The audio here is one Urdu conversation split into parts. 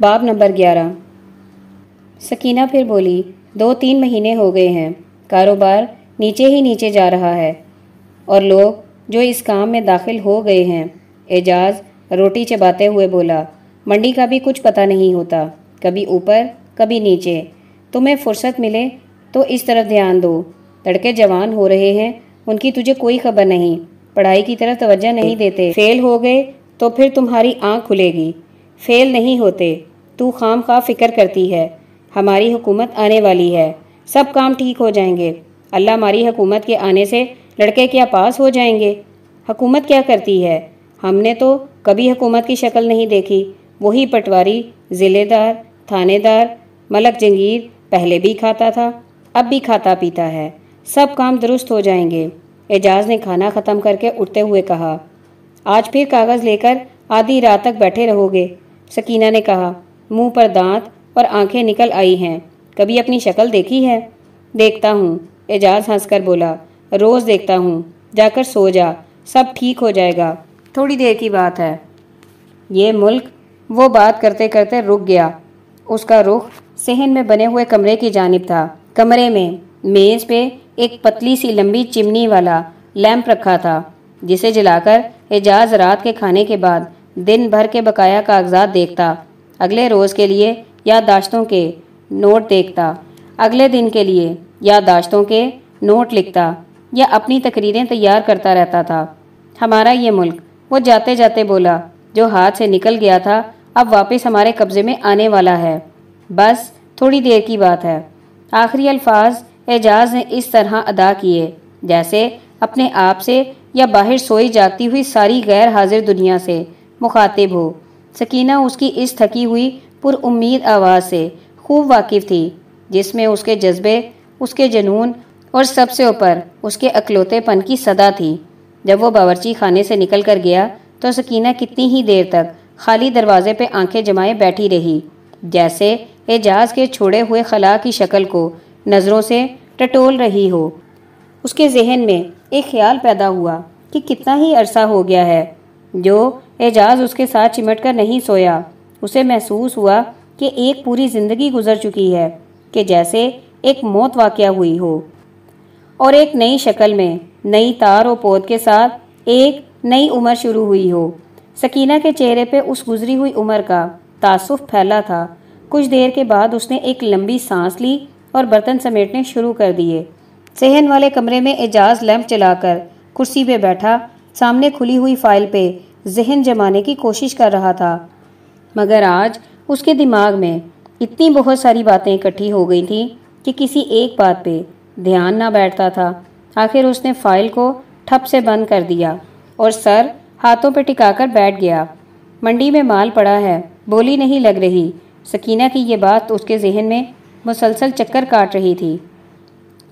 باب نمبر گیارہ۔ سکینہ پھر بولی، دو تین مہینے ہو گئے ہیں، کاروبار نیچے ہی نیچے جا رہا ہے۔ اور لوگ جو اس کام میں داخل ہو گئے ہیں، اعجاز، روٹی چباتے ہوئے بولا، منڈی کا بھی کچھ پتہ نہیں ہوتا، کبھی اوپر، کبھی نیچے۔ تمہیں فرصت ملے تو اس طرف دھیان دو۔ لڑکے جوان ہو رہے ہیں، ان کی تجھے کوئی خبر نہیں، پڑھائی کی طرف توجہ نہیں دیتے۔ فیل ہو گئے تو پھر تمہاری آنکھ کھلے گی۔ فیل نہیں ہوتے۔ تو خام خواہ فکر کرتی ہے۔ ہماری حکومت آنے والی ہے۔ سب کام ٹھیک ہو جائیں گے۔ اللہ ہماری حکومت کے آنے سے لڑکے کیا پاس ہو جائیں گے۔ حکومت کیا کرتی ہے؟ ہم نے تو کبھی حکومت کی شکل نہیں دیکھی۔ وہی پٹواری، ضلع دار، تھانے دار، ملک جنگیر پہلے بھی کھاتا تھا، اب بھی کھاتا پیتا ہے۔ سب کام درست ہو جائیں گے۔ اعجاز نے کھانا ختم کر کے اٹھتے ہوئے کہا، آج پھر کاغذ لے کر آدھی رات تک بیٹھے رہو گے۔ سکینہ نے کہا، منہ پر دانت اور آنکھیں نکل آئی ہیں، کبھی اپنی شکل دیکھی ہے؟ دیکھتا ہوں، اعجاز ہنس کر بولا، روز دیکھتا ہوں، جا کر سو جا، سب ٹھیک ہو جائے گا۔ تھوڑی دیر کی بات ہے۔ یہ ملک وہ بات کرتے کرتے رک گیا۔ اس کا رخ صحن میں بنے ہوئے کمرے کی جانب تھا۔ کمرے میں میز پہ ایک پتلی سی لمبی چمنی والا لیمپ رکھا تھا، جسے جلا کر اعجاز رات کے کھانے کے بعد دن بھر کے بقایا کاغذات دیکھتا، اگلے روز کے لیے یادداشتوں کے نوٹ دیکھتا، اگلے دن کے لیے یادداشتوں کے نوٹ لکھتا یا اپنی تقریریں تیار کرتا رہتا تھا۔ ہمارا یہ ملک وہ جاتے جاتے بولا جو ہاتھ سے نکل گیا تھا، اب واپس ہمارے قبضے میں آنے والا ہے۔ بس تھوڑی دیر کی بات ہے۔ آخری الفاظ اعجاز نے اس طرح ادا کیے، جیسے اپنے آپ سے یا باہر سوئی جاگتی ہوئی ساری غیر حاضر دنیا سے۔ مخاطب ہو۔ سکینہ اس کی اس تھکی ہوئی پر امید آواز سے خوب واقف تھی، جس میں اس کے جذبے، اس کے جنون اور سب سے اوپر اس کے اکلوتے پن کی صدا تھی۔ جب وہ باورچی خانے سے نکل کر گیا تو سکینہ کتنی ہی دیر تک خالی دروازے پہ آنکھیں جمائے بیٹھی رہی، جیسے اعجاز کے چھوڑے ہوئے خلا کی شکل کو نظروں سے ٹٹول رہی ہو۔ اس کے ذہن میں ایک خیال پیدا ہوا کہ کتنا ہی عرصہ ہو گیا ہے، جو اعجاز اس کے ساتھ چمٹ کر نہیں سویا۔ اسے محسوس ہوا کہ ایک پوری زندگی گزر چکی ہے، کہ جیسے ایک موت واقعہ ہوئی ہو۔ اور ایک نئی شکل میں، نئی تار و پود کے ساتھ ایک نئی عمر شروع ہوئی ہو۔ سکینہ کے چہرے پہ اس گزری ہوئی عمر کا تعصف پھیلا تھا۔ کچھ دیر کے بعد اس نے ایک لمبی سانس لی اور برتن سمیٹنے شروع کر دیے۔ صحن والے کمرے میں اعجاز لیمپ چلا کر کرسی پہ بیٹھا، سامنے کھلی ہوئی فائل پہ ذہن جمانے کی کوشش کر رہا تھا۔ مگر آج اس کے دماغ میں اتنی بہت ساری باتیں اکٹھی ہو گئی تھیں کہ کسی ایک بات پہ دھیان نہ بیٹھتا تھا۔ آخر اس نے فائل کو ٹھپ سے بند کر دیا اور سر ہاتھوں پہ ٹکا کر بیٹھ گیا۔ منڈی میں مال پڑا ہے، بولی نہیں لگ رہی۔ سکینہ کی یہ بات اس کے ذہن میں مسلسل چکر کاٹ رہی تھی۔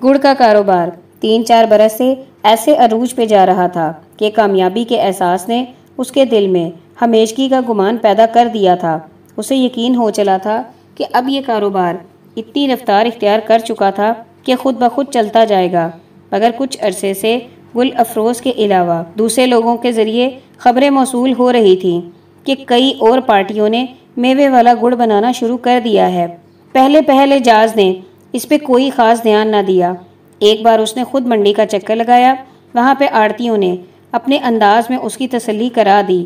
گڑ کا کاروبار تین چار برس سے ایسے عروج پہ جا رہا تھا کہ کامیابی کے احساس نے اس کے دل میں ہمیشگی کا گمان پیدا کر دیا تھا۔ اسے یقین ہو چلا تھا کہ اب یہ کاروبار اتنی رفتار اختیار کر چکا تھا کہ خود بخود چلتا جائے گا۔ مگر کچھ عرصے سے گل افروز کے علاوہ دوسرے لوگوں کے ذریعے خبریں موصول ہو رہی تھیں کہ کئی اور پارٹیوں نے میوے والا گڑ بنانا شروع کر دیا ہے۔ پہلے پہلے جاز نے اس پہ کوئی خاص دھیان نہ دیا۔ ایک بار اس نے خود منڈی کا چکر لگایا۔ وہاں پہ آڑتیوں نے اپنے انداز میں اس کی تسلی کرا دی۔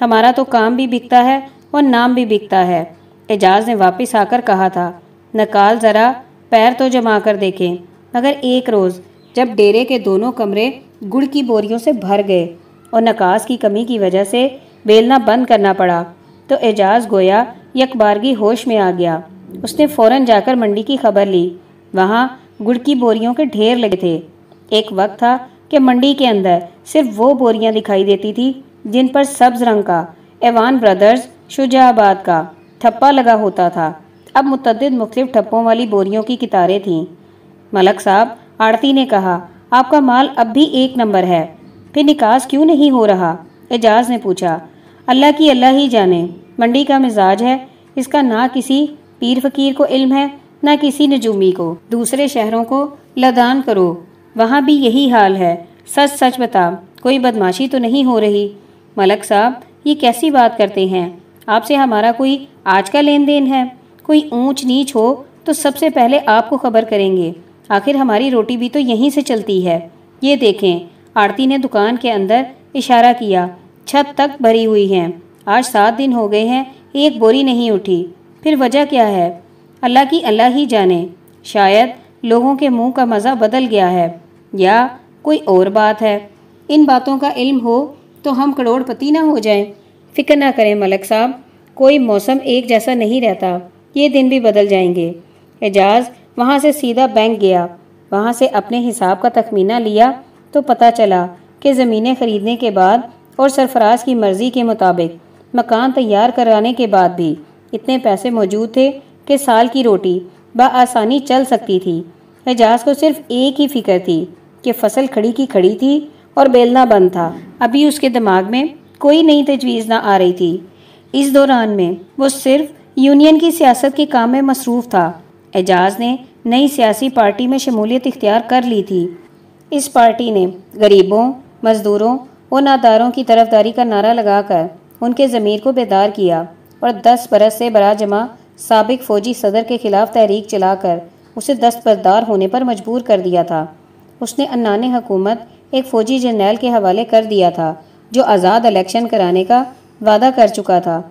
ہمارا تو کام بھی بکتا ہے اور نام بھی بکتا ہے۔ اعجاز نے واپس آ کر کہا تھا، نکال ذرا، پیر تو جما کر دیکھیں۔ مگر ایک روز جب ڈیرے کے دونوں کمرے گڑ کی بوریوں سے بھر گئے اور نکاس کی کمی کی وجہ سے بیلنا بند کرنا پڑا، تو اعجاز گویا یک بارگی ہوش میں آ گیا۔ اس نے فوراً جا کر منڈی کی خبر لی۔ وہاں گڑ کی بوریوں کے ڈھیر لگے تھے۔ ایک وقت تھا کہ منڈی کے اندر صرف وہ بوریاں دکھائی دیتی تھی جن پر سبز رنگ کا، ایوان بردرز شجا آباد کا تھپا لگا ہوتا تھا۔ اب متعدد مختلف ٹھپوں والی بوریوں کی کتاریں تھیں۔ ملک صاحب، آڑتی نے کہا، آپ کا مال اب بھی ایک نمبر ہے۔ پھر نکاس کیوں نہیں ہو رہا؟ اعجاز نے پوچھا۔ اللہ کی اللہ ہی جانے، منڈی کا مزاج ہے، اس کا نہ کسی پیر فقیر کو علم ہے، نہ کسی نجومی کو۔ دوسرے شہروں کو لدان کرو، وہاں بھی یہی حال ہے۔ سچ سچ بتا، کوئی بدماشی تو نہیں ہو رہی۔ ملک صاحب، یہ کیسی بات کرتے ہیں؟ آپ سے ہمارا کوئی آج کا لین دین ہے؟ کوئی اونچ نیچ ہو تو سب سے پہلے آپ کو خبر کریں گے۔ آخر ہماری روٹی بھی تو یہیں سے چلتی ہے۔ یہ دیکھیں، آرتی نے دکان کے اندر اشارہ کیا۔ چھت تک بھری ہوئی ہیں۔ آج سات دن ہو گئے ہیں، ایک بوری نہیں اٹھی۔ پھر وجہ کیا ہے؟ اللہ کی اللہ ہی جانے۔ شاید لوگوں کے منہ کا مزہ بدل گیا ہے۔ یا کوئی اور بات ہے۔ ان باتوں کا علم ہو تو ہم کروڑ پتی نہ ہو جائیں۔ فکر نہ کریں ملک صاحب، کوئی موسم ایک جیسا نہیں رہتا۔ یہ دن بھی بدل جائیں گے۔ اعجاز، وہاں سے سیدھا بینک گیا۔ وہاں سے اپنے حساب کا تخمینہ لیا تو پتہ چلا کہ زمینیں خریدنے کے بعد اور سرفراز کی مرضی کے مطابق مکان تیار کرانے کے بعد بھی اتنے پیسے موجود تھے کہ سال کی روٹی بآسانی چل سکتی تھی۔ اعجاز کو صرف ایک ہی فکر تھی۔ کہ فصل کھڑی کی کھڑی تھی اور بیلنا بند تھا۔ ابھی اس کے دماغ میں کوئی نئی تجویز نہ آ رہی تھی۔ اس دوران میں وہ صرف یونین کی سیاست کے کام میں مصروف تھا۔ اعجاز نے نئی سیاسی پارٹی میں شمولیت اختیار کر لی تھی۔ اس پارٹی نے غریبوں، مزدوروں اور ناداروں کی طرف داری کا نعرہ لگا کر ان کے ضمیر کو بیدار کیا اور دس برس سے برا جمع سابق فوجی صدر کے خلاف تحریک چلا کر اسے دست بردار ہونے پر مجبور کر دیا تھا۔ اس نے انان حکومت ایک فوجی جنرل کے حوالے کر دیا تھا، جو آزاد الیکشن کرانے کا وعدہ کر چکا تھا۔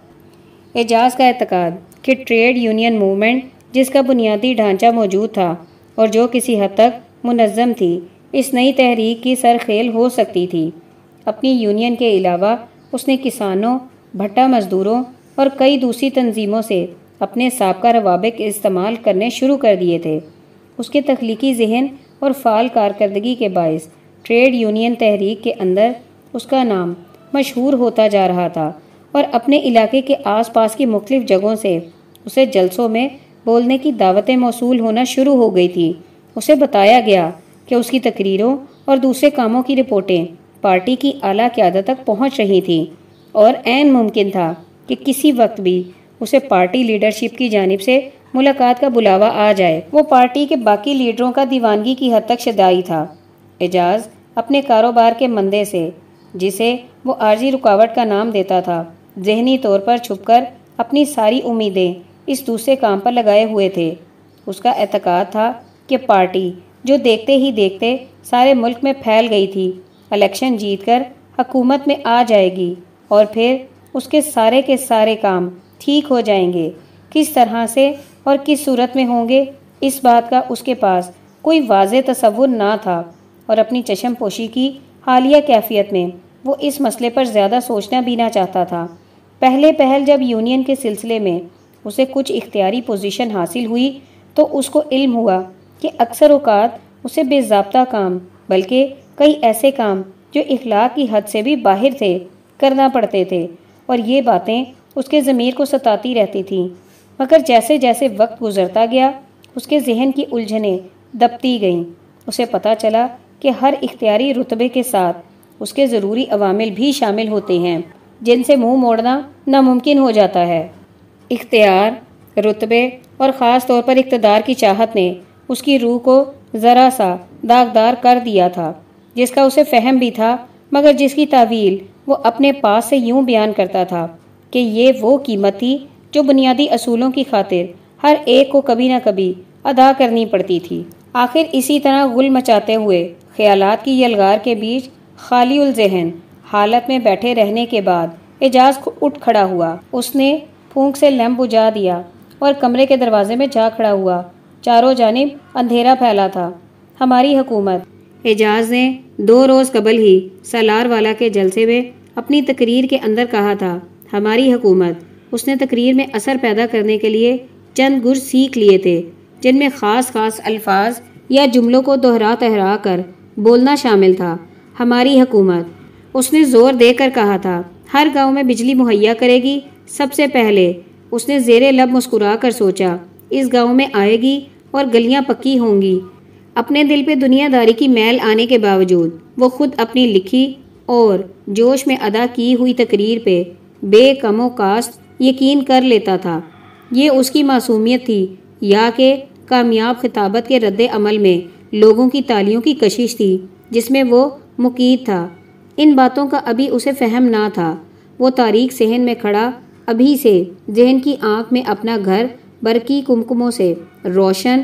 اعجاز کا اعتقاد کہ ٹریڈ یونین موومنٹ، جس کا بنیادی ڈھانچہ موجود تھا اور جو کسی حد تک منظم تھی، اس نئی تحریک کی سرخیل ہو سکتی تھی۔ اپنی یونین کے علاوہ، اس نے کسانوں، بھٹا مزدوروں اور کئی دوسری تنظیموں سے اپنے سابقہ روابق استعمال کرنے شروع کر دیے تھے۔ اس کے تخلیقی ذہن اور فعال کارکردگی کے باعث ٹریڈ یونین تحریک کے اندر اس کا نام مشہور ہوتا جا رہا تھا اور اپنے علاقے کے آس پاس کی مختلف جگہوں سے اسے جلسوں میں بولنے کی دعوتیں موصول ہونا شروع ہو گئی تھی۔ اسے بتایا گیا کہ اس کی تقریروں اور دوسرے کاموں کی رپورٹیں پارٹی کی اعلیٰ قیادت تک پہنچ رہی تھیں اور عین ممکن تھا کہ کسی وقت بھی اسے پارٹی لیڈرشپ کی جانب سے ملاقات کا بلاوا آ جائے۔ وہ پارٹی کے باقی لیڈروں کا دیوانگی کی حد تک شدائی تھا۔ اعجاز اپنے کاروبار کے مندے سے، جسے وہ عارضی رکاوٹ کا نام دیتا تھا، ذہنی طور پر چھپ کر اپنی ساری امیدیں اس دوسرے کام پر لگائے ہوئے تھے۔ اس کا اعتقاد تھا کہ پارٹی جو دیکھتے ہی دیکھتے سارے ملک میں پھیل گئی تھی، الیکشن جیت کر حکومت میں آ جائے گی اور پھر اس کے سارے کے سارے کام ٹھیک ہو جائیں گے۔ کس طرح سے اور کس صورت میں ہوں گے؟ اس بات کا اس کے پاس کوئی واضح تصور نہ تھا۔ اور اپنی چشم پوشی کی حالیہ کیفیت میں وہ اس مسئلے پر زیادہ سوچنا بھی نہ چاہتا تھا۔ پہلے پہل جب یونین کے سلسلے میں اسے کچھ اختیاری پوزیشن حاصل ہوئی تو اس کو علم ہوا کہ اکثر اوقات اسے بے ضابطہ کام، بلکہ کئی ایسے کام جو اخلاق کی حد سے بھی باہر تھے، کرنا پڑتے تھے۔ اور یہ باتیں اس کے ضمیر کو ستاتی رہتی تھیں۔ مگر جیسے جیسے وقت گزرتا گیا، اس کے ذہن کی الجھنیں دبتی گئیں۔ اسے پتہ چلا کہ ہر اختیاری رتبے کے ساتھ اس کے ضروری عوامل بھی شامل ہوتے ہیں، جن سے منہ موڑنا ناممکن ہو جاتا ہے۔ اختیار، رتبے اور خاص طور پر اقتدار کی چاہت نے اس کی روح کو ذرا سا داغدار کر دیا تھا، جس کا اسے فہم بھی تھا، مگر جس کی تعویل وہ اپنے پاس سے یوں بیان کرتا تھا کہ یہ وہ قیمت تھی جو بنیادی اصولوں کی خاطر ہر ایک کو کبھی نہ کبھی ادا کرنی پڑتی تھی۔ آخر اسی طرح گل مچاتے ہوئے خیالات کی یلغار کے بیچ خالی الذہن حالت میں بیٹھے رہنے کے بعد اعجاز اٹھ کھڑا ہوا۔ اس نے پھونک سے لیمپ بجھا دیا اور کمرے کے دروازے میں جا کھڑا ہوا۔ چاروں جانب اندھیرا پھیلا تھا۔ ہماری حکومت اعجاز نے دو روز قبل ہی سالار والا کے جلسے میں اپنی تقریر کے اندر کہا تھا، ہماری حکومت اس نے تقریر میں اثر پیدا کرنے کے لیے چند گر سیکھ لیے تھے، جن میں خاص خاص الفاظ یا جملوں کو دہرا تہرا کر بولنا شامل تھا۔ ہماری حکومت۔ اس نے زور دے کر کہا تھا، ہر گاؤں میں بجلی مہیا کرے گی سب سے پہلے۔ اس نے زیر لب مسکرا کر سوچا، اس گاؤں میں آئے گی اور گلیاں پکی ہوں گی۔ اپنے دل پہ دنیا داری کی میل آنے کے باوجود وہ خود اپنی لکھی اور جوش میں ادا کی ہوئی تقریر پہ بے کم و کاست یقین کر لیتا تھا۔ یہ اس کی معصومیت تھی۔ یا کہ کامیاب خطابت کے رد عمل میں لوگوں کی تالیوں کی کشش تھی، جس میں وہ مقید تھا۔ ان باتوں کا ابھی اسے فہم نہ تھا۔ وہ تاریخ صحن میں کھڑا، ابھی سے ذہن کی آنکھ میں اپنا گھر برقی کمکموں سے روشن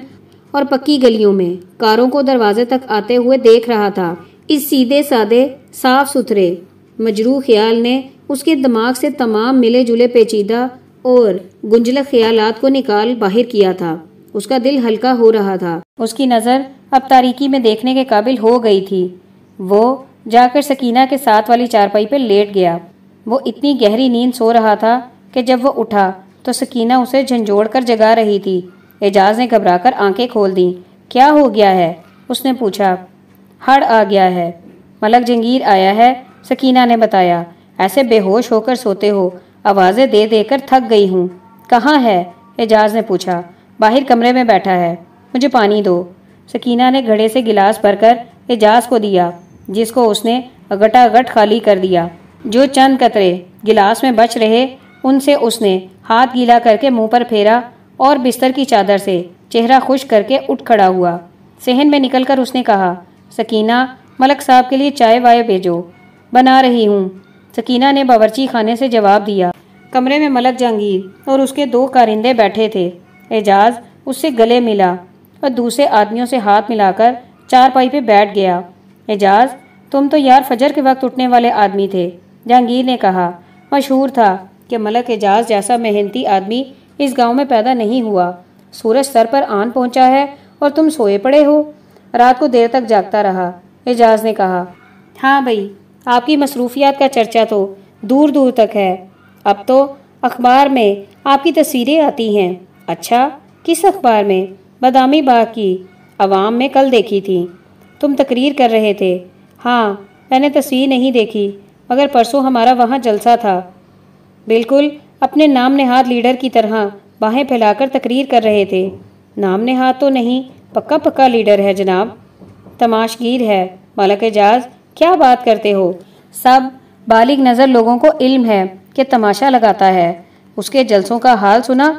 اور پکی گلیوں میں کاروں کو دروازے تک آتے ہوئے دیکھ رہا تھا۔ اس سیدھے سادے، صاف ستھرے مجروح خیال نے اس کے دماغ سے تمام ملے جلے پیچیدہ اور گنجلک خیالات کو نکال باہر کیا تھا۔ اس کا دل ہلکا ہو رہا تھا۔ اس کی نظر اب تاریکی میں دیکھنے کے قابل ہو گئی تھی۔ وہ جا کر سکینہ کے ساتھ والی چارپائی پہ لیٹ گیا۔ وہ اتنی گہری نیند سو رہا تھا کہ جب وہ اٹھا تو سکینہ اسے جھنجھوڑ کر جگا رہی تھی۔ اعجاز نے گھبرا کر آنکھیں کھول دیں۔ کیا ہو گیا ہے؟ اس نے پوچھا۔ ہڑ آ گیا ہے۔ ملک جنگیر آیا ہے۔ سکینہ نے بتایا۔ ایسے بے ہوش ہو کر سوتے ہو، آوازیں دے دے کر تھک گئی ہوں۔ کہاں ہے؟ اعجاز نے پوچھا۔ باہر کمرے میں بیٹھا ہے۔ مجھے پانی دو۔ سکینہ نے گھڑے سے گلاس بھر کر اعجاز کو دیا، جس کو اس نے اگٹا اگٹ خالی کر دیا۔ جو چند قطرے گلاس میں بچ رہے، ان سے اس نے ہاتھ گیلا کر کے منہ پر پھیرا اور بستر کی چادر سے چہرہ خوش کر کے اٹھ کھڑا ہوا۔ سہن میں نکل کر اس نے کہا، سکینہ، ملک صاحب کے لیے چائے وائے بھیجو۔ بنا رہی ہوں۔ سکینہ نے باورچی خانے سے جواب دیا، کمرے میں ملک جہانگیر اور اس کے دو کارندے بیٹھے تھے۔ اعجاز اس سے گلے ملا اور دوسرے آدمیوں سے ہاتھ ملا کر چار پائی پہ بیٹھ گیا۔ اعجاز، تم تو یار فجر کے وقت اٹھنے والے آدمی تھے۔ جہانگیر نے کہا، مشہور تھا کہ ملک اعجاز جیسا محنتی آدمی اس گاؤں میں پیدا نہیں ہوا۔ سورج سر پر آن پہنچا ہے اور تم سوئے پڑے ہو۔ رات کو دیر تک جاگتا رہا۔ اعجاز نے کہا ہاں بھائی۔ آپ کی مصروفیات کا چرچا تو دور دور تک ہے۔ اب تو اخبار میں آپ کی تصویریں آتی ہیں۔ اچھا کس اخبار میں؟ بادامی باغ کی۔ عوام میں کل دیکھی تھی۔ تم تقریر کر رہے تھے۔ ہاں میں نے تصویر نہیں دیکھی، مگر پرسوں ہمارا وہاں جلسہ تھا۔ بالکل اپنے نام نہاد لیڈر کی طرح باہیں پھیلا کر تقریر کر رہے تھے۔ نام نہاد تو نہیں، پکا پکا لیڈر ہے جناب۔ تماشگیر ہے، مالک اعجاز۔ کیا بات کرتے ہو؟ سب بالغ نظر لوگوں کو علم ہے کہ تماشا لگاتا ہے۔ اس کے جلسوں کا حال سنا۔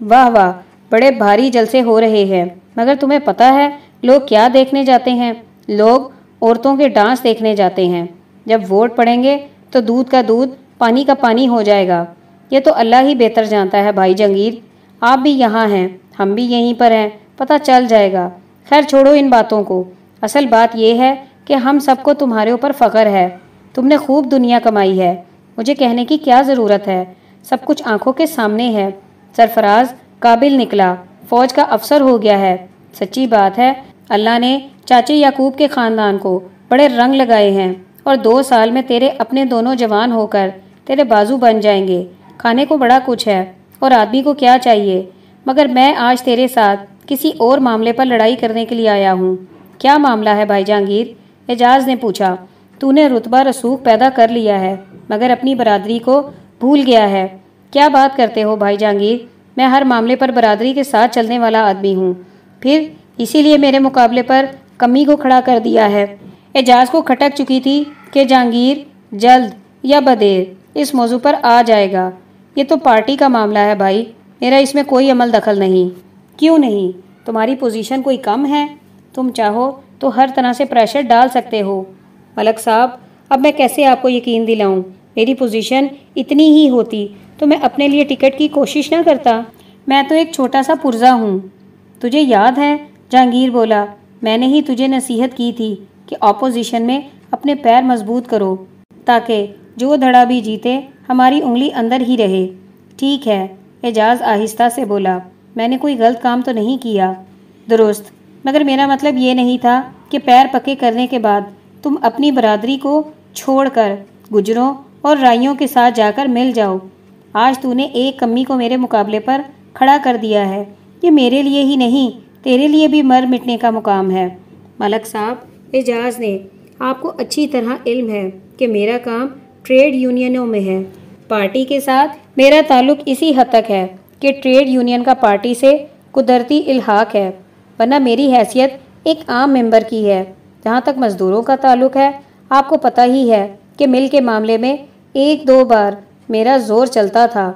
واہ واہ، بڑے بھاری جلسے ہو رہے ہیں۔ مگر تمہیں پتا ہے، لوگ کیا دیکھنے جاتے ہیں؟ لوگ عورتوں کے ڈانس دیکھنے جاتے ہیں۔ جب ووٹ پڑیں گے تو دودھ کا دودھ پانی کا پانی ہو جائے گا۔ یہ تو اللہ ہی بہتر جانتا ہے بھائی جنگیر آپ بھی یہاں ہیں، ہم بھی یہیں پر ہیں۔ پتہ چل جائے گا۔ خیر، چھوڑو ان باتوں کو۔ اصل بات یہ ہے کہ ہم سب کو تمہارے اوپر فخر ہے۔ تم نے خوب دنیا کمائی ہے۔ مجھے کہنے کی کیا ضرورت ہے؟ سب کچھ آنکھوں کے سامنے ہے۔ سرفراز، قابل نکلا۔ فوج کا افسر ہو گیا ہے۔ سچی بات ہے، اللہ نے چاچے یعقوب کے خاندان کو بڑے رنگ لگائے ہیں اور دو سال میں تیرے اپنے دونوں جوان ہو کر تیرے بازو بن جائیں گے۔ کھانے کو بڑا کچھ ہے اور آدمی کو کیا چاہیے؟ مگر میں آج تیرے ساتھ کسی اور معاملے پر لڑائی کرنے کے لیے آیا ہوں۔ کیا معاملہ ہے بھائی جہانگیر؟ اعجاز نے پوچھا، تو نے رتبہ رسوخ پیدا کر لیا ہے، مگر اپنی برادری کو بھول گیا ہے۔ کیا بات کرتے ہو بھائی جہانگیر؟ میں ہر معاملے پر برادری کے ساتھ چلنے والا آدمی ہوں۔ پھر اسی لیے میرے مقابلے پر کمی کو کھڑا کر دیا ہے۔ اعجاز کو کھٹک چکی تھی کہ جہانگیر جلد یا بدیر اس موضوع پر آ جائے گا۔ یہ تو پارٹی کا معاملہ ہے بھائی، میرا اس میں کوئی عمل دخل نہیں۔ کیوں نہیں؟ تمہاری پوزیشن کوئی کم ہے؟ تم چاہو تو ہر طرح سے پریشر ڈال سکتے ہو۔ ملک صاحب، اب میں کیسے آپ کو یقین دلاؤں؟ میری پوزیشن اتنی ہی ہوتی تو میں اپنے لیے ٹکٹ کی کوشش نہ کرتا۔ میں تو ایک چھوٹا سا پرزا ہوں۔ تجھے یاد ہے؟ جہانگیر بولا، میں نے ہی تجھے نصیحت کی تھی کہ اپوزیشن میں اپنے پیر مضبوط کرو تاکہ جو دھڑا بھی جیتے، ہماری انگلی اندر ہی رہے۔ ٹھیک ہے، اعجاز آہستہ سے بولا، میں نے کوئی غلط کام تو نہیں کیا۔ درست مگر میرا مطلب یہ نہیں تھا کہ پیر پکے کرنے کے بعد تم اپنی برادری کو چھوڑ کر گجروں اور رائیوں کے ساتھ جا کر مل جاؤ۔ آج تو نے ایک کمی کو میرے مقابلے پر کھڑا کر دیا ہے۔ یہ میرے لیے ہی نہیں، تیرے لیے بھی مر مٹنے کا مقام ہے۔ ملک صاحب، اعجاز نے، آپ کو اچھی طرح علم ہے کہ میرا کام ٹریڈ یونینوں میں ہے۔ پارٹی کے ساتھ میرا تعلق اسی حد تک ہے کہ ٹریڈ یونین کا پارٹی سے قدرتی الحاق ہے۔ ورنہ میری حیثیت ایک عام ممبر کی ہے، جہاں تک مزدوروں کا تعلق ہے۔ آپ کو پتہ ہی ہے کہ مل کے معاملے میں ایک دو بار میرا زور چلتا تھا۔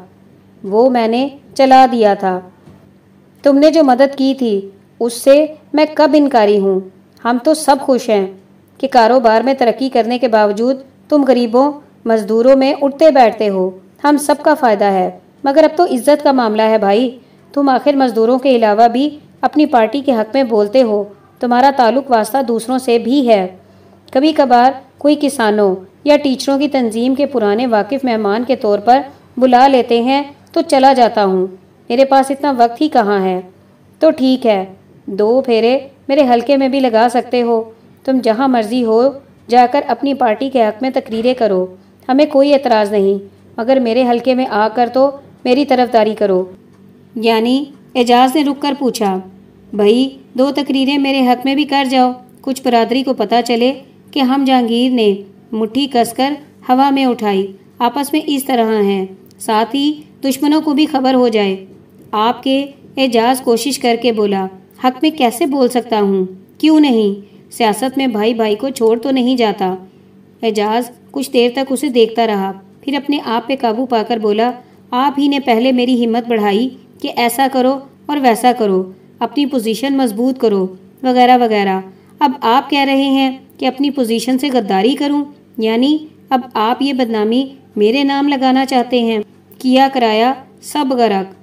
وہ میں نے چلا دیا تھا۔ تم نے جو مدد کی تھی، اس سے میں کب انکاری ہوں؟ ہم تو سب خوش ہیں کہ کاروبار میں ترقی کرنے کے باوجود تم غریبوں، مزدوروں میں اٹھتے بیٹھتے ہو۔ ہم سب کا فائدہ ہے۔ مگر اب تو عزت کا معاملہ ہے بھائی۔ تم آخر مزدوروں کے علاوہ بھی اپنی پارٹی کے حق میں بولتے ہو، تمہارا تعلق واسطہ دوسروں سے بھی ہے۔ کبھی کبھار کوئی کسانوں یا ٹیچروں کی تنظیم کے پرانے واقف مہمان کے طور پر بلا لیتے ہیں تو چلا جاتا ہوں۔ میرے پاس اتنا وقت ہی کہاں ہے؟ تو ٹھیک ہے، دو پھیرے میرے حلقے میں بھی لگا سکتے ہو۔ تم جہاں مرضی ہو، جا کر اپنی پارٹی کے حق میں تقریریں کرو۔ ہمیں کوئی اعتراض نہیں، مگر میرے حلقے میں آ کر تو میری طرف داری کرو۔ یعنی اعجاز نے رک کر پوچھا، بھائی، دو تقریریں میرے حق میں بھی کر جاؤ۔ کچھ برادری کو پتہ چلے کہ ہم جہانگیر نے مٹھی کس کر ہوا میں اٹھائی۔ آپس میں اس طرح ہیں۔ ساتھ ہی دشمنوں کو بھی خبر ہو جائے۔ آپ کے اعجاز کوشش کر کے بولا، حق میں کیسے بول سکتا ہوں؟ کیوں نہیں؟ سیاست میں بھائی بھائی کو چھوڑ تو نہیں جاتا۔ اعجاز کچھ دیر تک اسے دیکھتا رہا، پھر اپنے آپ پہ قابو پا کر بولا، آپ ہی نے پہلے میری ہمت بڑھائی کہ ایسا کرو اور ویسا کرو، اپنی پوزیشن مضبوط کرو، وغیرہ وغیرہ۔ اب آپ کہہ رہے ہیں کہ اپنی پوزیشن سے غداری کروں یعنی اب آپ یہ بدنامی میرے نام لگانا چاہتے ہیں۔ کیا کرایا؟ سب غرق۔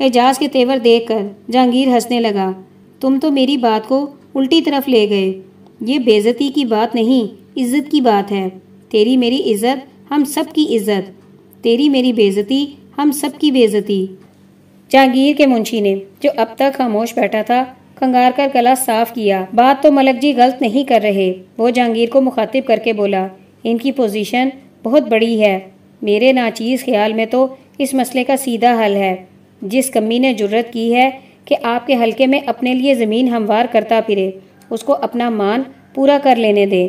اعجاز کے تیور دیکھ کر جہانگیر ہنسنے لگا۔ تم تو میری بات کو الٹی طرف لے گئے۔ یہ بےزتی کی بات نہیں، عزت کی بات ہے۔ تیری میری عزت، ہم سب کی عزت۔ تیری میری بےزتی ہم سب کی بےزتی جہانگیر کے منشی نے، جو اب تک خاموش بیٹھا تھا، کنگار کر گلا صاف کیا۔ بات تو ملک جی غلط نہیں کر رہے۔ وہ جہانگیر کو مخاطب کر کے بولا، ان کی پوزیشن بہت بڑی ہے۔ میرے ناچیز خیال میں تو اس مسئلے کا سیدھا حل ہے۔ جس کمی نے جرت کی ہے کہ آپ کے حلقے میں اپنے لیے زمین ہموار کرتا پھرے، اس کو اپنا مان پورا کر لینے دے۔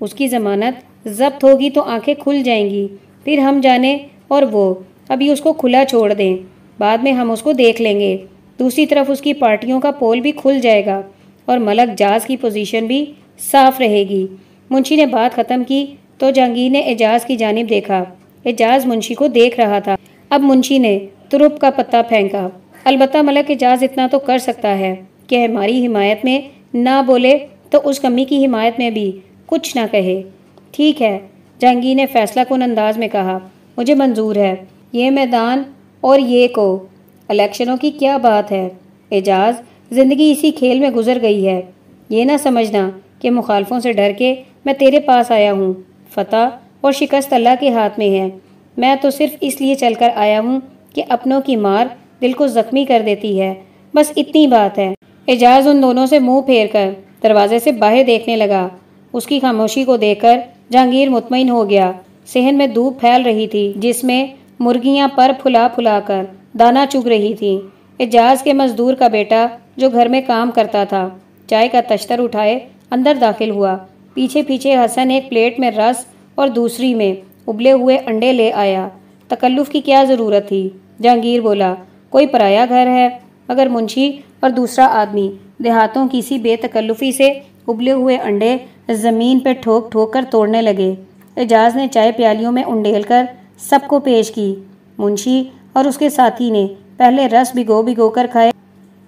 اس کی ضمانت ضبط ہوگی تو آنکھیں کھل جائیں گی۔ پھر ہم جانیں اور وہ ابھی اس کو کھلا چھوڑ دیں۔ بعد میں ہم اس کو دیکھ لیں گے۔ دوسری طرف اس کی پارٹیوں کا پول بھی کھل جائے گا اور ملک جاز کی پوزیشن بھی صاف رہے گی۔ منشی نے بات ختم کی تو جہانگیر نے اعجاز کی جانب دیکھا۔ اعجاز منشی کو دیکھ رہا تھا۔ اب منشی نے ترپ کا پتہ پھینکا۔ البتہ ملک اعجاز اتنا تو کر سکتا ہے کہ ہماری حمایت میں نہ بولے تو اس کمی کی حمایت میں بھی کچھ نہ کہے۔ ٹھیک ہے۔ جہانگیر نے فیصلہ کن انداز میں کہا، مجھے منظور ہے، یہ میدان اور یہ کو، الیکشنوں کی کیا بات ہے؟ اعجاز، زندگی اسی کھیل میں گزر گئی ہے۔ یہ نہ سمجھنا کہ مخالفوں سے ڈر کے میں تیرے پاس آیا ہوں۔ فتح اور شکست اللہ کے ہاتھ میں ہے۔ میں تو صرف اس لیے چل کر آیا ہوں کہ اپنوں کی مار دل کو زخمی کر دیتی ہے۔ بس اتنی بات ہے۔ اعجاز ان دونوں سے منہ پھیر کر دروازے سے باہر دیکھنے لگا۔ اس کی خاموشی کو دیکھ کر جہانگیر مطمئن ہو گیا۔ صحن میں دھوپ پھیل رہی تھی جس میں مرغیاں پر پھلا پھلا کر دانا چگ رہی تھی۔ اعجاز کے مزدور کا بیٹا جو گھر میں کام کرتا تھا، چائے کا تشتر اٹھائے اندر داخل ہوا۔ پیچھے پیچھے حسن ایک پلیٹ میں رس اور دوسری میں ابلے ہوئے انڈے لے آیا۔ تکلف کی کیا ضرورت تھی؟ جہانگیر بولا، کوئی پرایا گھر ہے؟ مگر منشی اور دوسرا آدمی دیہاتوں کسی بے تکلفی سے ابلے ہوئے انڈے زمین پہ ٹھوک ٹھوک کر توڑنے لگے۔ اعجاز نے چائے پیالیوں میں انڈیل کر سب کو پیش کی۔ منشی اور اس کے ساتھی نے پہلے رس بھگو بھگو کر کھائے،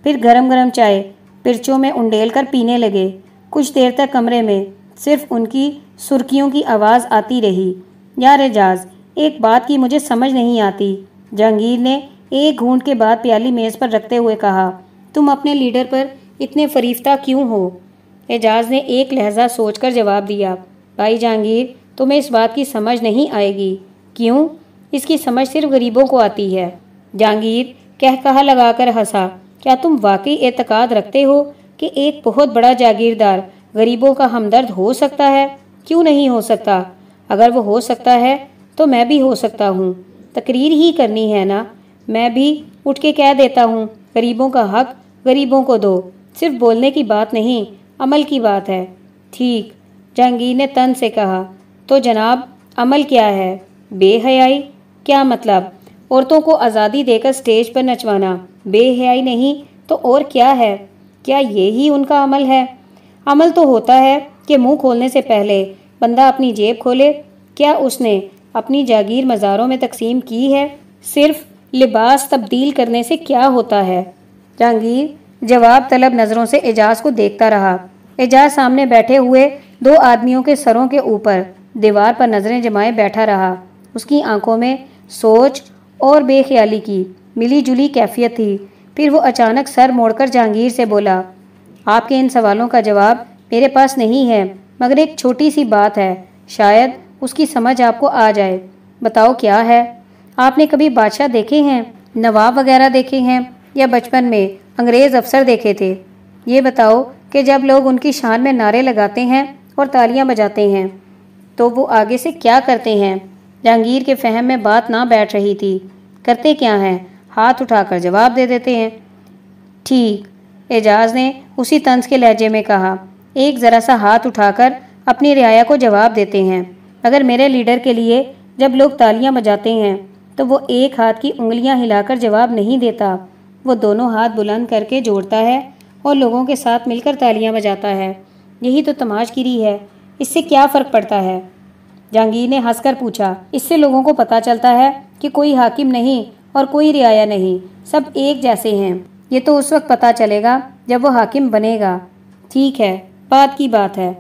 پھر گرم گرم چائے، پرچوں میں انڈیل کر پینے لگے۔ کچھ دیر تک کمرے میں صرف ان کی سرخیوں کی آواز آتی رہی۔ یار اعجاز ایک بات کی مجھے سمجھ نہیں آتی۔ جہانگیر نے ایک گھونٹ کے بعد پیالی میز پر رکھتے ہوئے کہا، تم اپنے لیڈر پر اتنے فریفتہ کیوں ہو؟ اعجاز نے ایک لہجہ سوچ کر جواب دیا، بھائی جہانگیر، تمہیں اس بات کی سمجھ نہیں آئے گی۔ کیوں؟ اس کی سمجھ صرف غریبوں کو آتی ہے۔ جہانگیر کہہ کہا لگا کر ہنسا، کیا تم واقعی اعتقاد رکھتے ہو کہ ایک بہت بڑا جاگیردار غریبوں کا ہمدرد ہو سکتا ہے؟ کیوں نہیں ہو سکتا؟ اگر وہ ہو سکتا ہے تو میں بھی ہو سکتا ہوں۔ تقریر ہی کرنی ہے نا؟ میں بھی اٹھ کے کہہ دیتا ہوں، غریبوں کا حق غریبوں کو دو۔ صرف بولنے کی بات نہیں، عمل کی بات ہے۔ ٹھیک، جہانگیر نے تن سے کہا، تو جناب، عمل کیا ہے؟ بے حیائی، کیا مطلب؟ عورتوں کو آزادی دے کر سٹیج پر نچوانا، بے حیائی نہیں، تو اور کیا ہے؟ کیا یہی ان کا عمل ہے؟ عمل تو ہوتا ہے کہ منہ کھولنے سے پہلے بندہ اپنی جیب کھولے، کیا اس نے اپنی جاگیر مزاروں میں تقسیم کی ہے؟ صرف لباس تبدیل کرنے سے کیا ہوتا ہے؟ جہانگیر، جواب طلب نظروں سے اعجاز کو دیکھتا رہا۔ اعجاز سامنے بیٹھے ہوئے دو آدمیوں کے سروں کے اوپر دیوار پر نظریں جمائے بیٹھا رہا۔ اس کی آنکھوں میں سوچ اور بے خیالی کی۔ ملی جلی کیفیت تھی۔ پھر وہ اچانک سر موڑ کر جہانگیر سے بولا، آپ کے ان سوالوں کا جواب میرے پاس نہیں ہے، مگر ایک چھوٹی سی بات ہے۔ شاید اس کی سمجھ آپ کو آ جائے۔ بتاؤ کیا ہے؟ آپ نے کبھی بادشاہ دیکھے ہیں؟ نواب وغیرہ دیکھے ہیں؟ یا بچپن میں انگریز افسر دیکھے تھے؟ یہ بتاؤ کہ جب لوگ ان کی شان میں نعرے لگاتے ہیں اور تالیاں بجاتے ہیں، تو وہ آگے سے کیا کرتے ہیں؟ جہانگیر کے فہم میں بات نہ بیٹھ رہی تھی۔ کرتے کیا ہیں؟ ہاتھ اٹھا کر جواب دے دیتے ہیں۔ ٹھیک۔ اعجاز نے اسی طنز کے لہجے میں کہا۔ ایک ذرا سا ہاتھ اٹھا کر اپنی رعایا کو جواب دیتے ہیں۔ اگر میرے لیڈر کے لیے جب لوگ تالیاں بجاتے ہیں تو وہ ایک ہاتھ کی انگلیاں ہلا کر جواب نہیں دیتا۔ وہ دونوں ہاتھ بلند کر کے جوڑتا ہے اور لوگوں کے ساتھ مل کر تالیاں بجاتا ہے۔ یہی تو تماش گیری ہے۔ اس سے کیا فرق پڑتا ہے؟ جہانگیر نے ہنس کر پوچھا، اس سے لوگوں کو پتا چلتا ہے کہ کوئی حاکم نہیں اور کوئی رعایا نہیں، سب ایک جیسے ہیں۔ یہ تو اس وقت پتا چلے گا جب وہ حاکم بنے گا۔ ٹھیک ہے بات کی بات ہے۔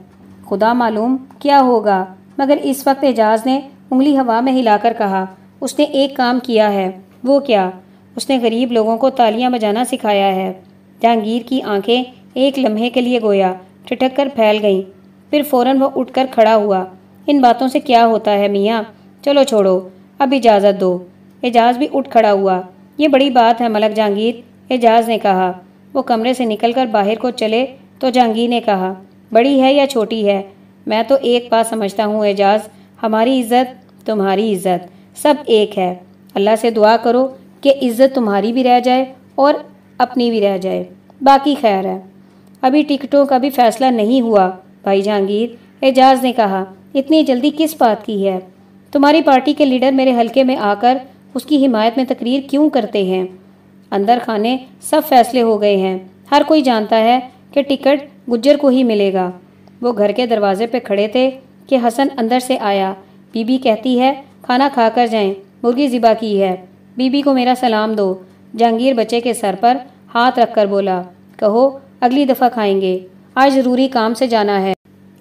خدا معلوم کیا ہوگا، مگر اس وقت اعجاز نے انگلی ہوا میں ہلا کر کہا، اس نے ایک کام کیا ہے۔ وہ کیا؟ اس نے غریب لوگوں کو تالیاں بجانا سکھایا ہے۔ جہانگیر کی آنکھیں ایک لمحے کے لیے گویا ٹھٹک کر پھیل گئیں۔ پھر فوراً وہ اٹھ کر کھڑا ہوا۔ ان باتوں سے کیا ہوتا ہے میاں؟ چلو چھوڑو، اب اجازت دو۔ اعجاز بھی اٹھ کھڑا ہوا۔ یہ بڑی بات ہے ملک جہانگیر، اعجاز نے کہا۔ وہ کمرے سے نکل کر باہر کو چلے تو جہانگیر نے کہا، بڑی ہے یا چھوٹی ہے؟ میں تو ایک بات سمجھتا ہوں، اعجاز۔ ہماری عزت تمہاری عزت، سب ایک ہے۔ اللہ سے دعا کرو کہ عزت تمہاری بھی رہ جائے اور اپنی بھی رہ جائے۔ باقی خیر ہے۔ ابھی ٹکٹوں کا بھی فیصلہ نہیں ہوا، بھائی جہانگیر، اعجاز نے کہا۔ اتنی جلدی کس بات کی ہے؟ تمہاری پارٹی کے لیڈر میرے حلقے میں آ کر اس کی حمایت میں تقریر کیوں کرتے ہیں؟ اندر خانے سب فیصلے ہو گئے ہیں۔ ہر کوئی جانتا ہے کہ ٹکٹ گجر کو ہی ملے گا۔ وہ گھر کے دروازے پہ کھڑے تھے کہ حسن اندر سے آیا۔ بی بی کہتی ہے، کھانا کھا کر جائیں۔ مرغی ذبح کی ہے۔ بی بی کو میرا سلام دو۔ جہانگیر بچے کے سر پر ہاتھ رکھ کر بولا، کہو، اگلی دفعہ کھائیں گے۔ آج ضروری کام سے جانا ہے۔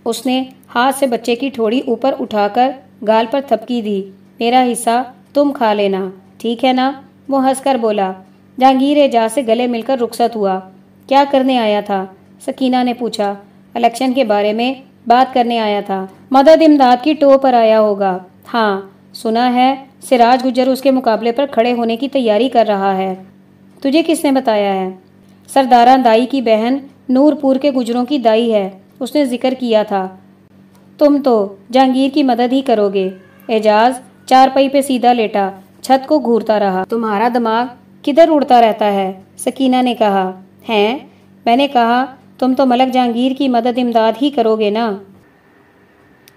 اس نے ہاتھ سے بچے کی ٹھوڑی اوپر اٹھا کر گال پر تھپکی دی۔ میرا حصہ تم کھا لینا، ٹھیک ہے نا؟ وہ ہنس کر بولا۔ جہانگیر اعجاز سے گلے مل کر رخصت ہوا۔ کیا کرنے آیا تھا؟ سکینہ نے پوچھا۔ الیکشن کے بارے میں بات کرنے آیا تھا۔ مدد امداد کی ٹو پر آیا ہوگا۔ ہاں سنا ہے، سراج گجر اس کے مقابلے پر کھڑے ہونے کی تیاری کر رہا ہے۔ تجھے کس نے بتایا ہے؟ سردارہ دائی کی بہن نور پور کے گجروں کی دائی ہے۔ اس نے ذکر کیا تھا۔ تم تو جہانگیر کی مدد ہی کرو گے۔ اعجاز، چار پئی پہ سیدھا لیٹا، چھت کو گھورتا رہا۔ تمہارا دماغ کدھر اڑتا رہتا ہے؟ سکینہ نے کہا۔ ہیں؟ میں نے کہا، تم تو ملک جہانگیر کی مدد امداد ہی کرو گے نا۔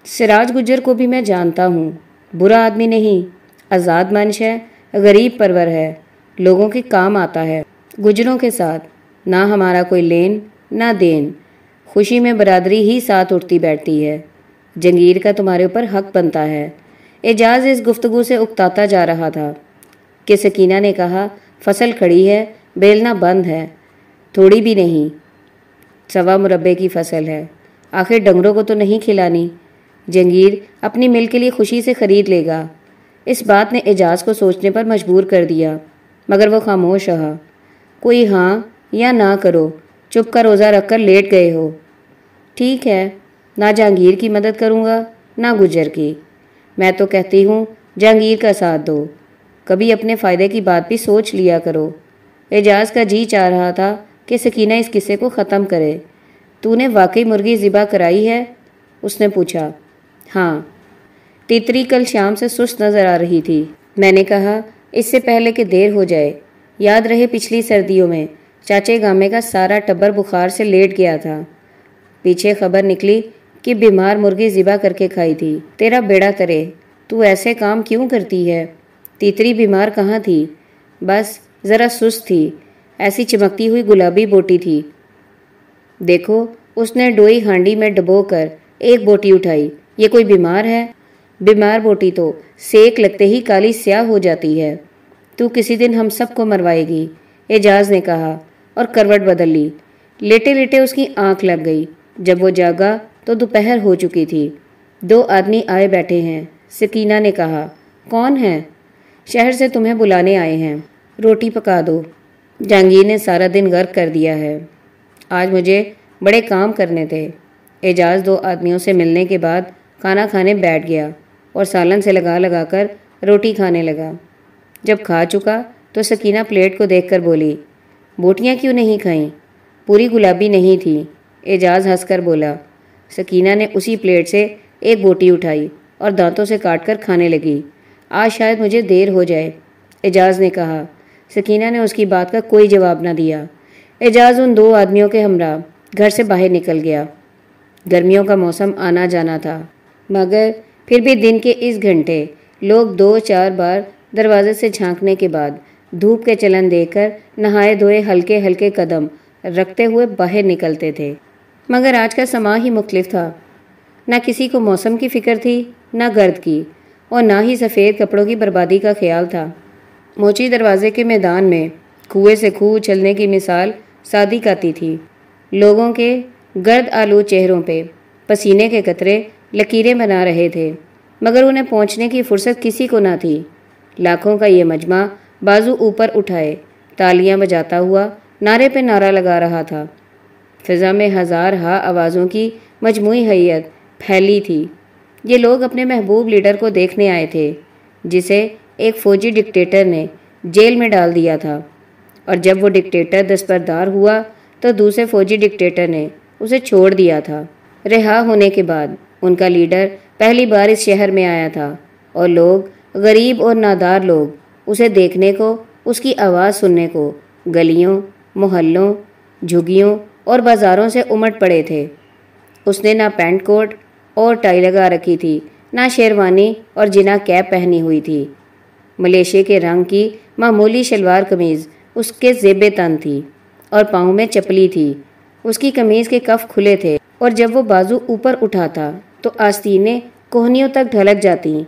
سراج گجر کو بھی میں جانتا ہوں۔ برا آدمی نہیں۔ آزاد منش ہے، غریب پرور ہے۔ لوگوں کے کام آتا ہے۔ گجروں کے ساتھ۔ نہ ہمارا کوئی لین، نہ دین۔ خوشی میں برادری ہی ساتھ اٹھتی بیٹھتی ہے۔ جنگیر کا تمہارے اوپر حق بنتا ہے۔ اعجاز اس گفتگو سے اکتاتا جا رہا تھا کہ سکینہ نے کہا، فصل کھڑی ہے، بیلنا بند ہے، تھوڑی بھی نہیں۔ سوا مربے کی فصل ہے۔ آخر ڈنگروں کو تو نہیں کھلانی۔ جنگیر اپنی مل کے لیے خوشی سے خرید لے گا۔ اس بات نے اعجاز کو سوچنے پر مجبور کر دیا، مگر وہ خاموش رہا۔ کوئی ہاں یا نہ کرو، چپ کا روزہ رکھ کر لیٹ گئے ہو۔ ٹھیک ہے۔ نہ جہانگیر کی مدد کروں گا، نہ گجر کی۔ میں تو کہتی ہوں، جہانگیر کا ساتھ دو۔ کبھی اپنے فائدے کی بات بھی سوچ لیا کرو۔ اعجاز کا جی چاہ رہا تھا کہ سکینہ اس قصے کو ختم کرے۔ تو نے واقعی مرغی ذبح کرائی ہے؟ اس نے پوچھا ہاں۔ تیتری کل شام سے سست نظر آ رہی تھی۔ میں نے کہا، اس سے پہلے کہ دیر ہو جائے۔ یاد رہے پچھلی سردیوں میں، چاچے گامے کا سارا ٹبر بخار سے لیٹ گیا تھا۔ پیچھے خبر نکلی کہ بیمار مرغی ذبح کر کے کھائی تھی۔ تیرا بیڑا ترے، تو ایسے کام کیوں کرتی ہے؟ تیتری بیمار کہاں تھی؟ بس ذرا سست تھی، ایسی چمکتی ہوئی گلابی بوٹی تھی۔ دیکھو، اس نے ڈوئی ہانڈی میں ڈبو کر ایک بوٹی اٹھائی۔ یہ کوئی بیمار ہے؟ بیمار بوٹی تو سیک لگتے ہی کالی سیاہ ہو جاتی ہے۔ تو کسی دن ہم سب کو مروائے گی۔ اعجاز نے کہا اور کروٹ بدل لی۔ لیٹے لیٹے اس کی آنکھ لگ گئی۔ جب وہ جاگا تو دوپہر ہو چکی تھی۔ دو آدمی آئے بیٹھے ہیں۔ سکینہ نے کہا، کون ہے شہر سے تمہیں بلانے آئے ہیں۔ روٹی پکا دو۔ جہانگیر نے سارا دن غرق کر دیا ہے۔ آج مجھے بڑے کام کرنے تھے۔ اعجاز دو آدمیوں سے ملنے کے بعد کھانا کھانے بیٹھ گیا اور سالن سے لگا لگا کر روٹی کھانے لگا۔ جب کھا چکا تو سکینہ پلیٹ کو دیکھ کر بولی، بوٹیاں کیوں نہیں کھائیں؟ پوری گلابی نہیں تھی۔ اعجاز ہنس کر بولا سکینہ نے اسی پلیٹ سے ایک بوٹی اٹھائی اور دانتوں سے کاٹ کر کھانے لگی۔ آج شاید مجھے دیر ہو جائے، اعجاز نے کہا۔ سکینہ نے اس کی بات کا کوئی جواب نہ دیا۔ اعجاز ان دو آدمیوں کے ہمراہ گھر سے باہر نکل گیا۔ گرمیوں کا موسم آنا جانا تھا، مگر پھر بھی دن کے اس گھنٹے لوگ دو چار بار دروازے سے جھانکنے کے بعد دھوپ کے چلن دیکھ کر نہائے دھوئے ہلکے ہلکے قدم رکھتے ہوئے باہر نکلتے تھے۔ مگر آج کا سما ہی مختلف تھا۔ نہ کسی کو موسم کی فکر تھی، نہ گرد کی، اور نہ ہی سفید کپڑوں کی بربادی کا خیال تھا۔ موچی دروازے کے میدان میں کنویں سے کھو چلنے کی مثال سادی کاتی تھی۔ لوگوں کے گرد آلو چہروں پہ پسینے کے قطرے لکیریں بنا رہے تھے، مگر انہیں پہنچنے کی فرصت کسی کو نہ تھی۔ لاکھوں کا یہ مجمع بازو اوپر اٹھائے، تالیاں بجاتا ہوا نعرے پہ نعرہ لگا رہا تھا۔ فضا میں ہزار ہا آوازوں کی مجموعی حیت پھیلی تھی۔ یہ لوگ اپنے محبوب لیڈر کو دیکھنے آئے تھے، جسے ایک فوجی ڈکٹیٹر نے جیل میں ڈال دیا تھا۔ اور جب وہ ڈکٹیٹر دستبردار ہوا، تو دوسرے فوجی ڈکٹیٹر نے اسے چھوڑ دیا تھا۔ رہا ہونے کے بعد، ان کا لیڈر پہلی بار اس شہر میں آیا تھا اور لوگ، غریب اور نادار لوگ، اسے دیکھنے کو، اس کی آواز سننے کو، گلیوں، محلوں، جھگیوں اور بازاروں سے امٹ پڑے تھے۔ اس نے نہ پینٹ کوٹ اور ٹائی لگا رکھی تھی، نہ شیروانی اور جنا کیپ پہنی ہوئی تھی۔ ملیشے کے رنگ کی معمولی شلوار قمیض اس کے زیب تن تھی اور پاؤں میں چپلی تھی۔ اس کی قمیض کے کف کھلے تھے اور جب وہ بازو اوپر اٹھاتا تو آستینیں کوہنیوں تک ڈھلک جاتی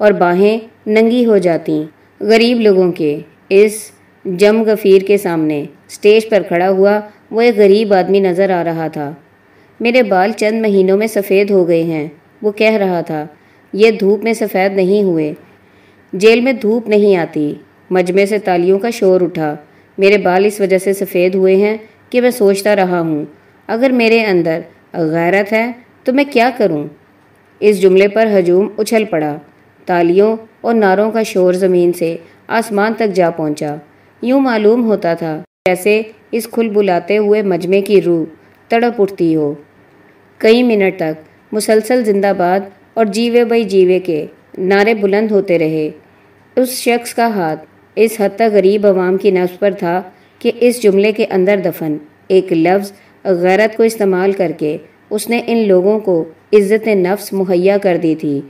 اور باہیں ننگی ہو جاتی غریب لوگوں کے اس جم غفیر کے سامنے سٹیج پر کھڑا ہوا، وہ ایک غریب آدمی نظر آ رہا تھا۔ میرے بال چند مہینوں میں سفید ہو گئے ہیں، وہ کہہ رہا تھا، یہ دھوپ میں سفید نہیں ہوئے۔ جیل میں دھوپ نہیں آتی۔ مجمع سے تالیوں کا شور اٹھا۔ میرے بال اس وجہ سے سفید ہوئے ہیں کہ میں سوچتا رہا ہوں، اگر میرے اندر غیرت ہے تو میں کیا کروں؟ اس جملے پر ہجوم اچھل پڑا۔ تالیوں اور ناروں کا شور زمین سے آسمان تک جا پہنچا۔ یوں معلوم ہوتا تھا جیسے اس کھل بلاتے ہوئے مجمع کی روح تڑپ اٹھتی ہو۔ کئی منٹ تک مسلسل زندہ باد اور جیوے بھائی جیوے کے نعرے بلند ہوتے رہے۔ اس شخص کا ہاتھ اس حد تک غریب عوام کی نفس پر تھا کہ اس جملے کے اندر دفن، ایک لفظ غیرت کو استعمال کر کے اس نے ان لوگوں کو عزت نفس مہیا کر دی تھی۔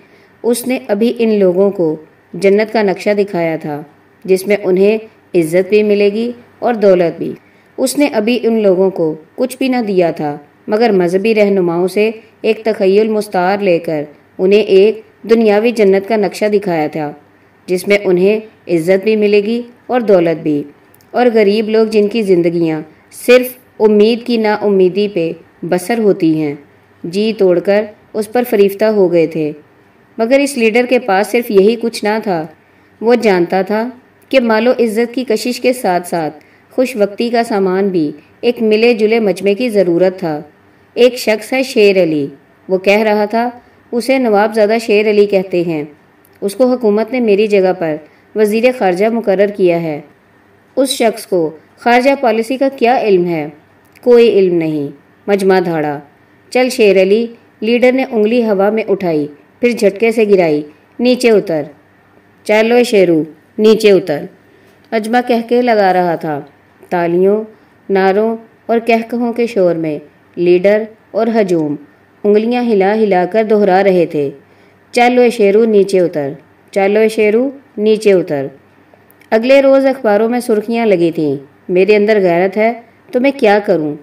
اس نے ابھی ان لوگوں کو جنت کا نقشہ دکھایا تھا جس میں انہیں عزت بھی ملے گی اور دولت بھی۔ اس نے ابھی ان لوگوں کو کچھ بھی نہ دیا تھا، مگر مذہبی رہنماؤں سے ایک تخیل مستار لے کر انہیں ایک دنیاوی جنت کا نقشہ دکھایا تھا، جس میں انہیں عزت بھی ملے گی اور دولت بھی۔ اور غریب لوگ جن کی زندگیاں صرف امید کی نا امیدی پہ بسر ہوتی ہیں جی توڑ کر اس پر فریفتہ ہو گئے تھے۔ مگر اس لیڈر کے پاس صرف یہی کچھ نہ تھا، وہ جانتا تھا کہ مال و عزت کی کشش کے ساتھ ساتھ خوش وقتی کا سامان بھی ایک ملے جلے مجمع کی ضرورت تھا۔ ایک شخص ہے شیر علی۔ وہ کہہ رہا تھا، اسے نواب زادہ شیر علی کہتے ہیں۔ اس کو حکومت نے میری جگہ پر وزیر خارجہ مقرر کیا ہے۔ اس شخص کو خارجہ پالیسی کا کیا علم ہے؟ کوئی علم نہیں۔ مجمع دھاڑا۔ چل شیر علی، لیڈر نے انگلی ہوا میں اٹھائی، پھر جھٹکے سے گرائی، نیچے اتر۔ چلو شیرو۔ نیچے اتر۔ اجمہ کہہ کے لگا رہا تھا۔ تالیوں ناروں اور کہکہوں کے شور میں لیڈر اور ہجوم انگلیاں ہلا ہلا کر دہرا رہے تھے۔ چلو شیرو، نیچے اتر۔ چلو شیرو، نیچے اتر۔ اگلے روز اخباروں میں سرخیاں لگی تھیں۔ میرے اندر غیرت ہے، تو میں کیا کروں؟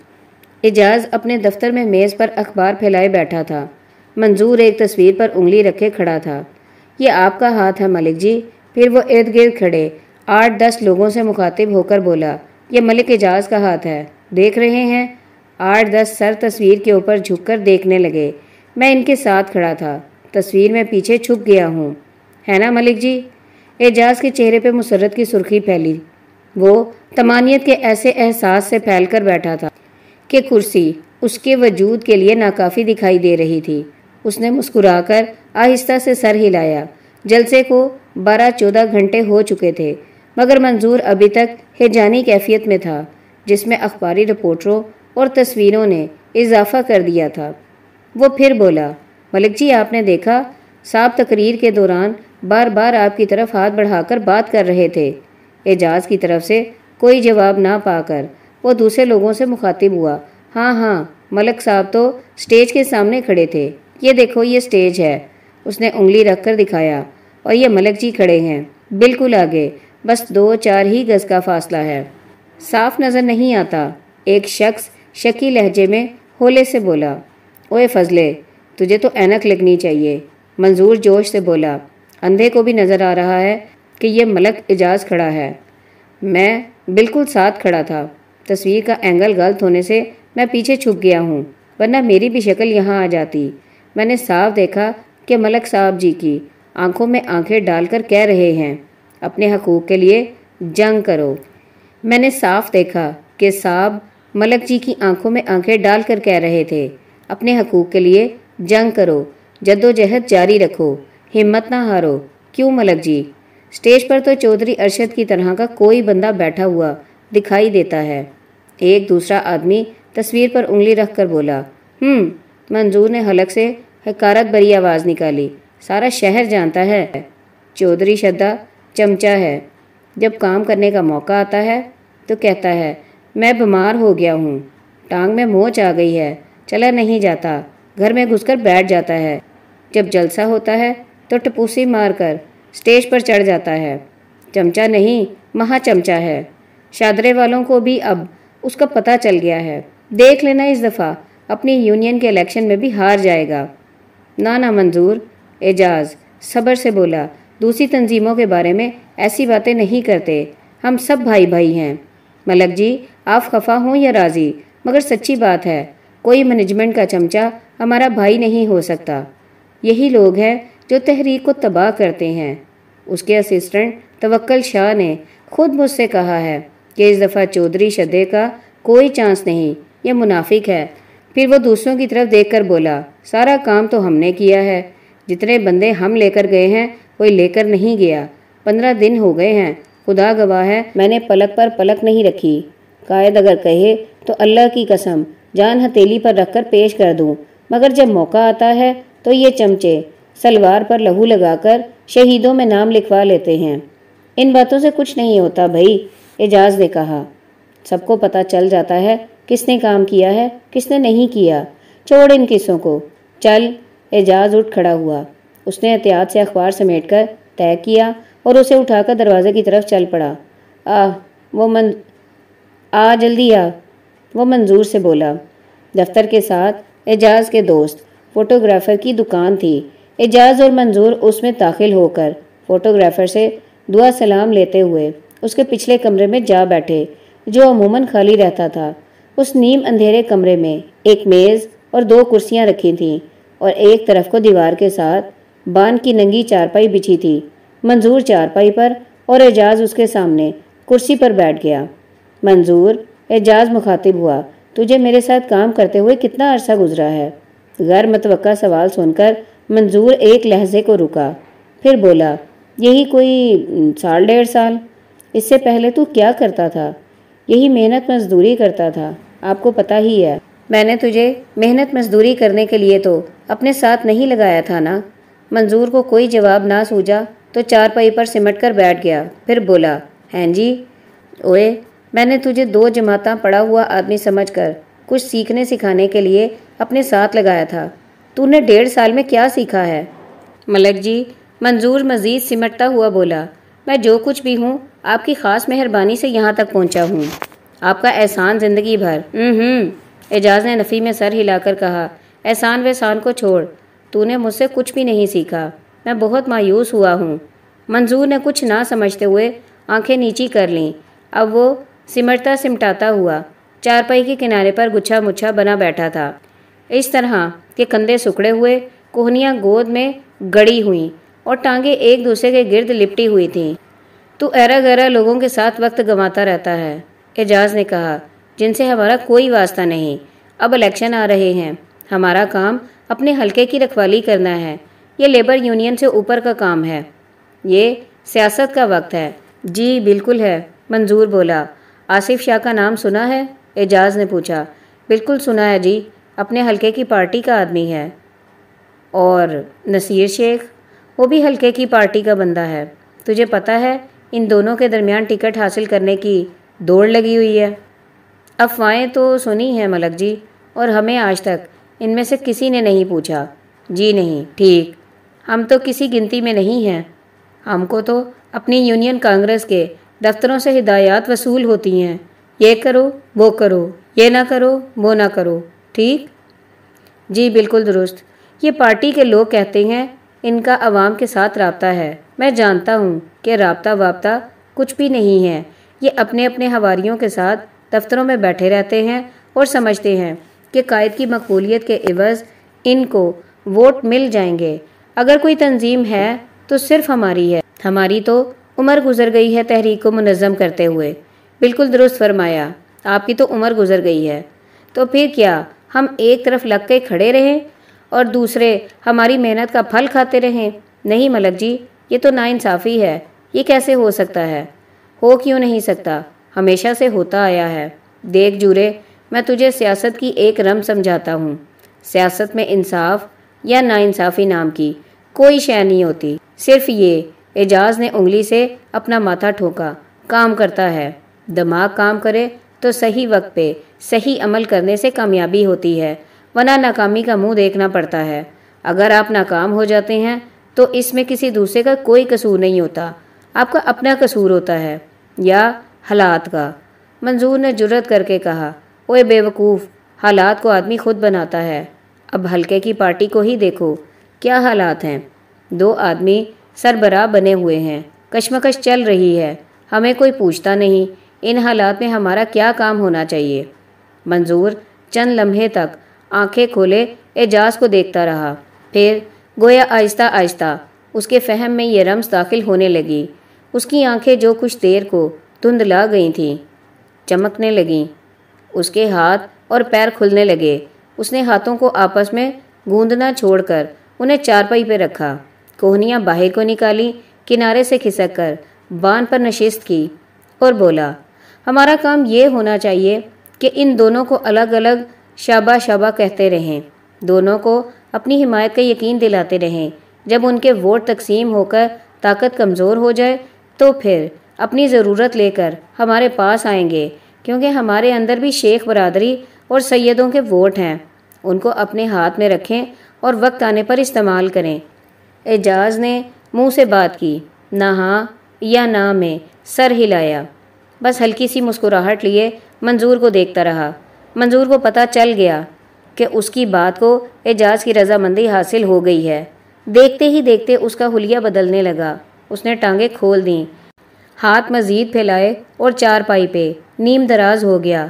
اجاز اپنے دفتر میں میز پر اخبار پھیلائے بیٹھا تھا۔ منظور ایک تصویر پر انگلی رکھے کھڑا تھا۔ یہ آپ کا ہاتھ ہے ملک جی۔ پھر وہ ارد گرد کھڑے، آٹھ دس لوگوں سے مخاطب ہو کر بولا، یہ ملک اجاز کا ہاتھ ہے، دیکھ رہے ہیں؟ آٹھ دس سر تصویر کے اوپر جھک کر دیکھنے لگے۔ میں ان کے ساتھ کھڑا تھا، تصویر میں پیچھے چھپ گیا ہوں۔ ہے نا ملک جی؟ اعجاز کے چہرے پہ مسرت کی سرخی پھیلی۔ وہ تمانیت کے ایسے احساس سے پھیل کر بیٹھا تھا کہ کرسی اس کے وجود کے لیے ناکافی دکھائی دے رہی تھی۔ اس نے مسکرا کر آہستہ سے سر ہلایا۔ جلسے کو بارہ چودہ گھنٹے ہو چکے تھے، مگر منظور ابھی تک ہجانی کیفیت میں تھا، جس میں اخباری رپورٹروں اور تصویروں نے اضافہ کر دیا تھا۔ وہ پھر بولا، ملک جی آپ نے دیکھا، صاحب تقریر کے دوران بار بار آپ کی طرف ہاتھ بڑھا کر بات کر رہے تھے۔ اعجاز کی طرف سے کوئی جواب نہ پا کر وہ دوسرے لوگوں سے مخاطب ہوا۔ ہاں ہاں ملک صاحب تو سٹیج کے سامنے کھڑے تھے۔ یہ دیکھو، یہ سٹیج ہے۔ اس نے انگلی رکھ کر دکھایا۔ اور یہ ملک جی کھڑے ہیں۔ بالکل آگے۔ بس دو چار ہی گز کا فاصلہ ہے۔ صاف نظر نہیں آتا۔ ایک شخص شکی لہجے میں ہولے سے بولا اوے فضلے، تجھے تو اینک لگنی چاہیے۔ منظور جوش سے بولا، اندھے کو بھی نظر آ رہا ہے کہ یہ ملک اجاز کھڑا ہے۔ میں بالکل ساتھ کھڑا تھا۔ تصویر کا اینگل غلط ہونے سے میں پیچھے چھپ گیا ہوں، ورنہ میری بھی شکل یہاں آ جاتی۔ میں نے صاف دیکھا کہ ملک صاحب جی کی آنکھوں میں آنکھیں ڈال کر کہہ رہے ہیں، اپنے حقوق کے لیے جنگ کرو۔ میں نے صاف دیکھا کہ صاحب ملک جی کی آنکھوں میں آنکھیں ڈال کر کہہ رہے تھے، اپنے حقوق کے لیے جنگ کرو جد و جہد جاری رکھو، ہمت نہ ہارو۔ کیوں ملک جی؟ سٹیج پر تو چودھری ارشد کی طرح کا کوئی بندہ بیٹھا ہوا دکھائی دیتا ہے۔ ایک دوسرا آدمی تصویر پر انگلی رکھ کر بولا، ہم، منظور نے حلق سے حکارت بری آواز نکالی۔ سارا شہر جانتا ہے۔ چودھری شدہ چمچا ہے۔ جب کام کرنے کا موقع آتا ہے تو کہتا ہے، میں بیمار ہو گیا ہوں۔ ٹانگ میں موچ آ گئی ہے۔ چلا نہیں جاتا۔ گھر میں گھس کر بیٹھ جاتا ہے۔ جب جلسہ ہوتا ہے تو ٹپوسی مار کر سٹیج پر چڑھ جاتا ہے۔ چمچا نہیں، مہا چمچا ہے۔ شادرے والوں کو بھی اب اس کا پتہ چل گیا ہے۔ دیکھ لینا اس دفعہ، اپنی یونین کے الیکشن میں بھی ہار جائے گا۔ نانا منظور اعجاز۔ صبر سے بولا، دوسری تنظیموں کے بارے میں ایسی باتیں نہیں کرتے۔ ہم سب بھائی بھائی ہیں۔ ملک جی آپ خفا ہوں یا راضی؟ مگر سچی بات ہے، کوئی مینجمنٹ کا چمچا ہمارا بھائی نہیں ہو سکتا۔ یہی لوگ ہیں جو تحریک کو تباہ کرتے ہیں۔ اس کے اسسٹنٹ توکل شاہ نے خود مجھ سے کہا ہے کہ اس دفعہ چودھری شدے کا کوئی چانس نہیں، یہ منافق ہے۔ پھر وہ دوسروں کی طرف دیکھ کر بولا، سارا کام تو ہم نے کیا ہے۔ جتنے بندے ہم لے کر گئے ہیں، کوئی لے کر نہیں گیا۔ پندرہ دن ہو گئے ہیں۔ خدا گواہ ہے، میں نے پلک پر پلک نہیں رکھی۔ قائد اگر کہے تو اللہ کی قسم، جان ہتیلی پر رکھ کر پیش کر دوں۔ مگر جب موقع آتا ہے تو یہ چمچے سلوار پر لہو لگا کر شہیدوں میں نام لکھوا لیتے ہیں۔ ان باتوں سے کچھ نہیں ہوتا بھائی، اعجاز نے کہا۔ سب کو پتا چل جاتا ہے، کس نے کام کیا ہے، کس نے نہیں کیا۔ چھوڑ ان قصوں کو۔ چل اعجاز اٹھ کھڑا ہوا۔ اس نے احتیاط سے اخبار سمیٹ کر طے کیا اور اسے اٹھا کر دروازے کی طرف چل پڑا۔ آ، وہ من، آ، جلدی آ، وہ منظور سے بولا۔ دفتر کے ساتھ اعجاز کے دوست، فوٹوگرافر کی دکان تھی۔ اعجاز اور منظور اس میں داخل ہو کر فوٹوگرافر سے دعا سلام لیتے ہوئے اس کے پچھلے کمرے میں جا بیٹھے، جو عموماً خالی رہتا تھا۔ اس نیم اندھیرے کمرے میں ایک میز اور دو کرسیاں رکھی تھیں۔ اور ایک طرف کو دیوار کے ساتھ بان کی ننگی چارپائی بچھی تھی، منظور چارپائی پر، اور اعجاز اس کے سامنے کرسی پر بیٹھ گیا۔ منظور، اعجاز مخاطب ہوا، تجھے میرے ساتھ کام کرتے ہوئے کتنا عرصہ گزرا ہے۔ غیر متوقع سوال سن کر منظور ایک لہجے کو رکا پھر بولا، یہی کوئی سال ڈیڑھ سال؟ اس سے پہلے تو کیا کرتا تھا؟ یہی محنت مزدوری کرتا تھا، آپ کو پتا ہی ہے۔ میں نے تجھے محنت مزدوری کرنے کے لیے تو اپنے ساتھ نہیں لگایا تھا نا؟ منظور کو کوئی جواب نہ سوجا تو چار پائی پر سمٹ کر بیٹھ گیا، پھر بولا ہیں جی اوے میں نے تجھے دو جماعتاں پڑا ہوا آدمی سمجھ کر کچھ سیکھنے سکھانے کے لیے اپنے ساتھ لگایا تھا۔ تو نے ڈیڑھ سال میں کیا سیکھا ہے؟ ملک جی منظور مزید سمٹتا ہوا بولا، میں جو کچھ بھی ہوں، آپ کی خاص مہربانی سے یہاں تک پہنچا ہوں۔ آپ کا احسان زندگی بھر۔ ہوں ہوں اعجاز نے نفی میں سر ہلا کر کہا، احسان وحسان کو چھوڑ، تو نے مجھ سے کچھ بھی نہیں سیکھا۔ میں بہت مایوس ہوا ہوں۔ منظور نے کچھ نہ سمجھتے ہوئے آنکھیں نیچی کر لیں۔ اب وہ سمٹتا سمٹاتا ہوا چارپائی کے کنارے پر گچھا مچھا بنا بیٹھا تھا۔ اس طرح کہ کندھے سکڑے ہوئے کوہنیاں گود میں گڑی ہوئیں اور ٹانگیں ایک دوسرے کے گرد لپٹی ہوئی تھیں۔ تو ایرا گیرا لوگوں کے ساتھ وقت گنواتا رہتا ہے، اعجاز نے کہا۔ جن سے ہمارا کوئی واسطہ نہیں۔ اب الیکشن آ رہے ہیں۔ ہمارا کام اپنے حلقے کی رکھوالی کرنا ہے۔ یہ لیبر یونین سے اوپر کا کام ہے۔ یہ سیاست کا وقت ہے۔ جی بالکل ہے۔ منظور بولا۔ آصف شاہ کا نام سنا ہے؟ اعجاز نے پوچھا۔ بالکل سنا ہے جی۔ اپنے حلقے کی پارٹی کا آدمی ہے۔ اور نصیر شیخ؟ وہ بھی حلقے کی پارٹی کا بندہ ہے۔ تجھے پتہ ہے، ان دونوں کے درمیان ٹکٹ حاصل کرنے کی دوڑ لگی ہوئی ہے۔ افواہیں تو سنی ہیں ملک جی اور ہمیں آج تک ان میں سے کسی نے نہیں پوچھا۔ جی نہیں، ٹھیک۔ ہم تو کسی گنتی میں نہیں ہیں۔ ہم کو تو اپنی یونین کانگریس کے دفتروں سے ہدایات وصول ہوتی ہیں۔ یہ کرو، وہ کرو، یہ نہ کرو، وہ نہ کرو۔ ٹھیک؟ جی بالکل درست۔ یہ پارٹی کے لوگ کہتے ہیں ان کا عوام کے ساتھ رابطہ ہے۔ میں جانتا ہوں کہ رابطہ وابطہ کچھ بھی نہیں ہے۔ یہ اپنے اپنے ہواریوں کے ساتھ دفتروں میں بیٹھے رہتے ہیں اور سمجھتے ہیں کہ قائد کی مقبولیت کے عوض ان کو ووٹ مل جائیں گے۔ اگر کوئی تنظیم ہے تو صرف ہماری ہے۔ ہماری تو عمر گزر گئی ہے تحریک کو منظم کرتے ہوئے۔ بالکل درست فرمایا، آپ کی تو عمر گزر گئی ہے۔ تو پھر کیا ہم ایک طرف لگ کے کھڑے رہیں اور دوسرے ہماری محنت کا پھل کھاتے رہیں؟ نہیں ملک جی یہ تو ناانصافی ہے۔ یہ کیسے ہو سکتا ہے؟ ہو کیوں نہیں سکتا؟ ہمیشہ سے ہوتا آیا ہے۔ دیکھ جورے، میں تجھے سیاست کی ایک رم سمجھاتا ہوں۔ سیاست میں انصاف یا ناانصافی نام کی کوئی شے نہیں ہوتی۔ صرف یہ، اعجاز نے انگلی سے اپنا ماتھا ٹھوکا کام کرتا ہے۔ دماغ کام کرے تو صحیح وقت پہ صحیح عمل کرنے سے کامیابی ہوتی ہے۔ ورنہ ناکامی کا منہ دیکھنا پڑتا ہے۔ اگر آپ ناکام ہو جاتے ہیں تو اس میں کسی دوسرے کا کوئی قصور نہیں ہوتا۔ آپ کا اپنا قصور ہوتا ہے۔ یا حالات کا۔ منظور نے جرت کر کے کہا اوے بے وقوف حالات کو آدمی خود بناتا ہے۔ اب ہلکے کی پارٹی کو ہی دیکھو، کیا حالات ہیں؟ دو آدمی سربراہ بنے ہوئے ہیں۔ کشمکش چل رہی ہے۔ ہمیں کوئی پوچھتا نہیں، ان حالات میں ہمارا کیا کام ہونا چاہیے؟ منظور چند لمحے تک آنکھیں کھولے، اعجاز کو دیکھتا رہا۔ پھر گویا آہستہ آہستہ اس کے فہم میں یہ رمز داخل ہونے لگی۔ اس کی آنکھیں جو کچھ دیر کو دھند لا گئی تھیں۔ چمکنے لگیں۔ اس کے ہاتھ اور پیر کھلنے لگے۔ اس نے ہاتھوں کو آپس میں گوندنا چھوڑ کر انہیں چارپائی پہ رکھا۔ کوہنیاں باہر کو نکالی، کنارے سے کھسک کر بان پر نشست کی اور بولا، ہمارا کام یہ ہونا چاہیے کہ ان دونوں کو الگ الگ شابہ شابہ کہتے رہیں۔ دونوں کو اپنی حمایت کا یقین دلاتے رہیں۔ جب ان کے ووٹ تقسیم ہو کر طاقت کمزور ہو جائے تو پھر اپنی ضرورت لے کر ہمارے پاس آئیں گے، کیونکہ ہمارے اندر بھی شیخ برادری اور سیدوں کے ووٹ ہیں۔ ان کو اپنے ہاتھ میں رکھیں اور وقت آنے پر استعمال کریں۔ اعجاز نے منہ سے بات کی۔ نہ ہاں یا نہ میں، سر ہلایا۔ بس ہلکی سی مسکراہٹ لیے منظور کو دیکھتا رہا۔ منظور کو پتہ چل گیا کہ اس کی بات کو اعجاز کی رضامندی حاصل ہو گئی ہے۔ دیکھتے ہی دیکھتے اس کا حلیہ بدلنے لگا۔ اس نے ٹانگیں کھول دیں۔ ہاتھ مزید پھیلائے اور چار پائی پہ نیم دراز ہو گیا۔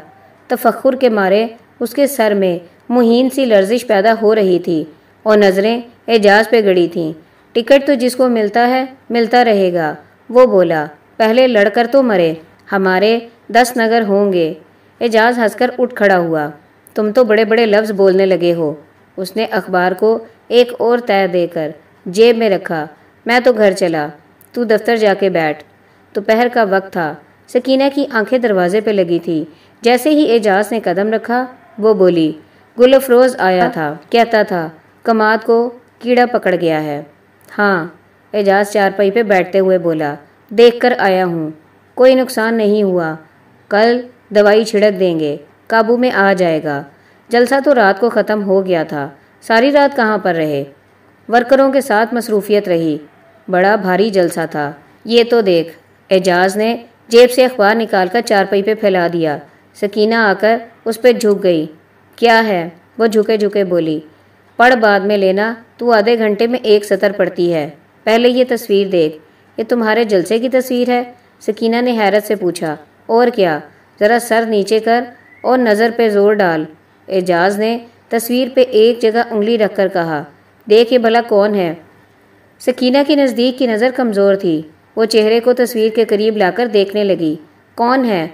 تفخر کے مارے اس کے سر میں مہین سی لرزش پیدا ہو رہی تھی اور نظریں اعجاز پہ گڑی تھیں۔ ٹکٹ تو جس کو ملتا ہے، ملتا رہے گا۔ وہ بولا، پہلے لڑ کر تو مرے، ہمارے دس نگر ہوں گے۔ اعجاز ہنس کر اٹھ کھڑا ہوا۔ تم تو بڑے بڑے لفظ بولنے لگے ہو۔ اس نے اخبار کو ایک اور طے دے کر جیب میں رکھا، میں تو گھر چلا، تو دفتر جا کے بیٹھ۔ دوپہر کا وقت تھا۔ سکینہ کی آنکھیں دروازے پہ لگی تھی جیسے ہی اعجاز نے قدم رکھا، وہ بولی، گل افروز آیا تھا۔ کہتا تھا، کماد کو کیڑا پکڑ گیا ہے۔ ہاں۔ اعجاز چارپائی پہ بیٹھتے ہوئے بولا، دیکھ کر آیا ہوں۔ کوئی نقصان نہیں ہوا۔ کل دوائی چھڑک دیں گے۔ قابو میں آ جائے گا۔ جلسہ تو رات کو ختم ہو گیا تھا۔ ساری رات کہاں پر رہے؟ ورکروں کے ساتھ مصروفیت رہی۔ بڑا بھاری جلسہ تھا۔ یہ تو دیکھ۔ اعجاز نے جیب سے اخبار نکال کر چارپائی پہ پھیلا دیا۔ سکینہ آ کر اس پہ جھک گئی۔ کیا ہے؟ وہ جھکے جھکے بولی۔ پڑھ بعد میں لینا، تو آدھے گھنٹے میں ایک سطر پڑتی ہے۔ پہلے یہ تصویر دیکھ۔ یہ تمہارے جلسے کی تصویر ہے؟ سکینہ نے حیرت سے پوچھا۔ اور کیا؟ ذرا سر نیچے کر اور نظر پہ زور ڈال۔ اعجاز نے تصویر پہ ایک جگہ انگلی رکھ کر کہا۔ دیکھ یہ بھلا کون ہے؟ سکینہ کی نزدیک کی نظر کمزور تھی۔ وہ چہرے کو تصویر کے قریب لا کر دیکھنے لگی۔ کون ہے؟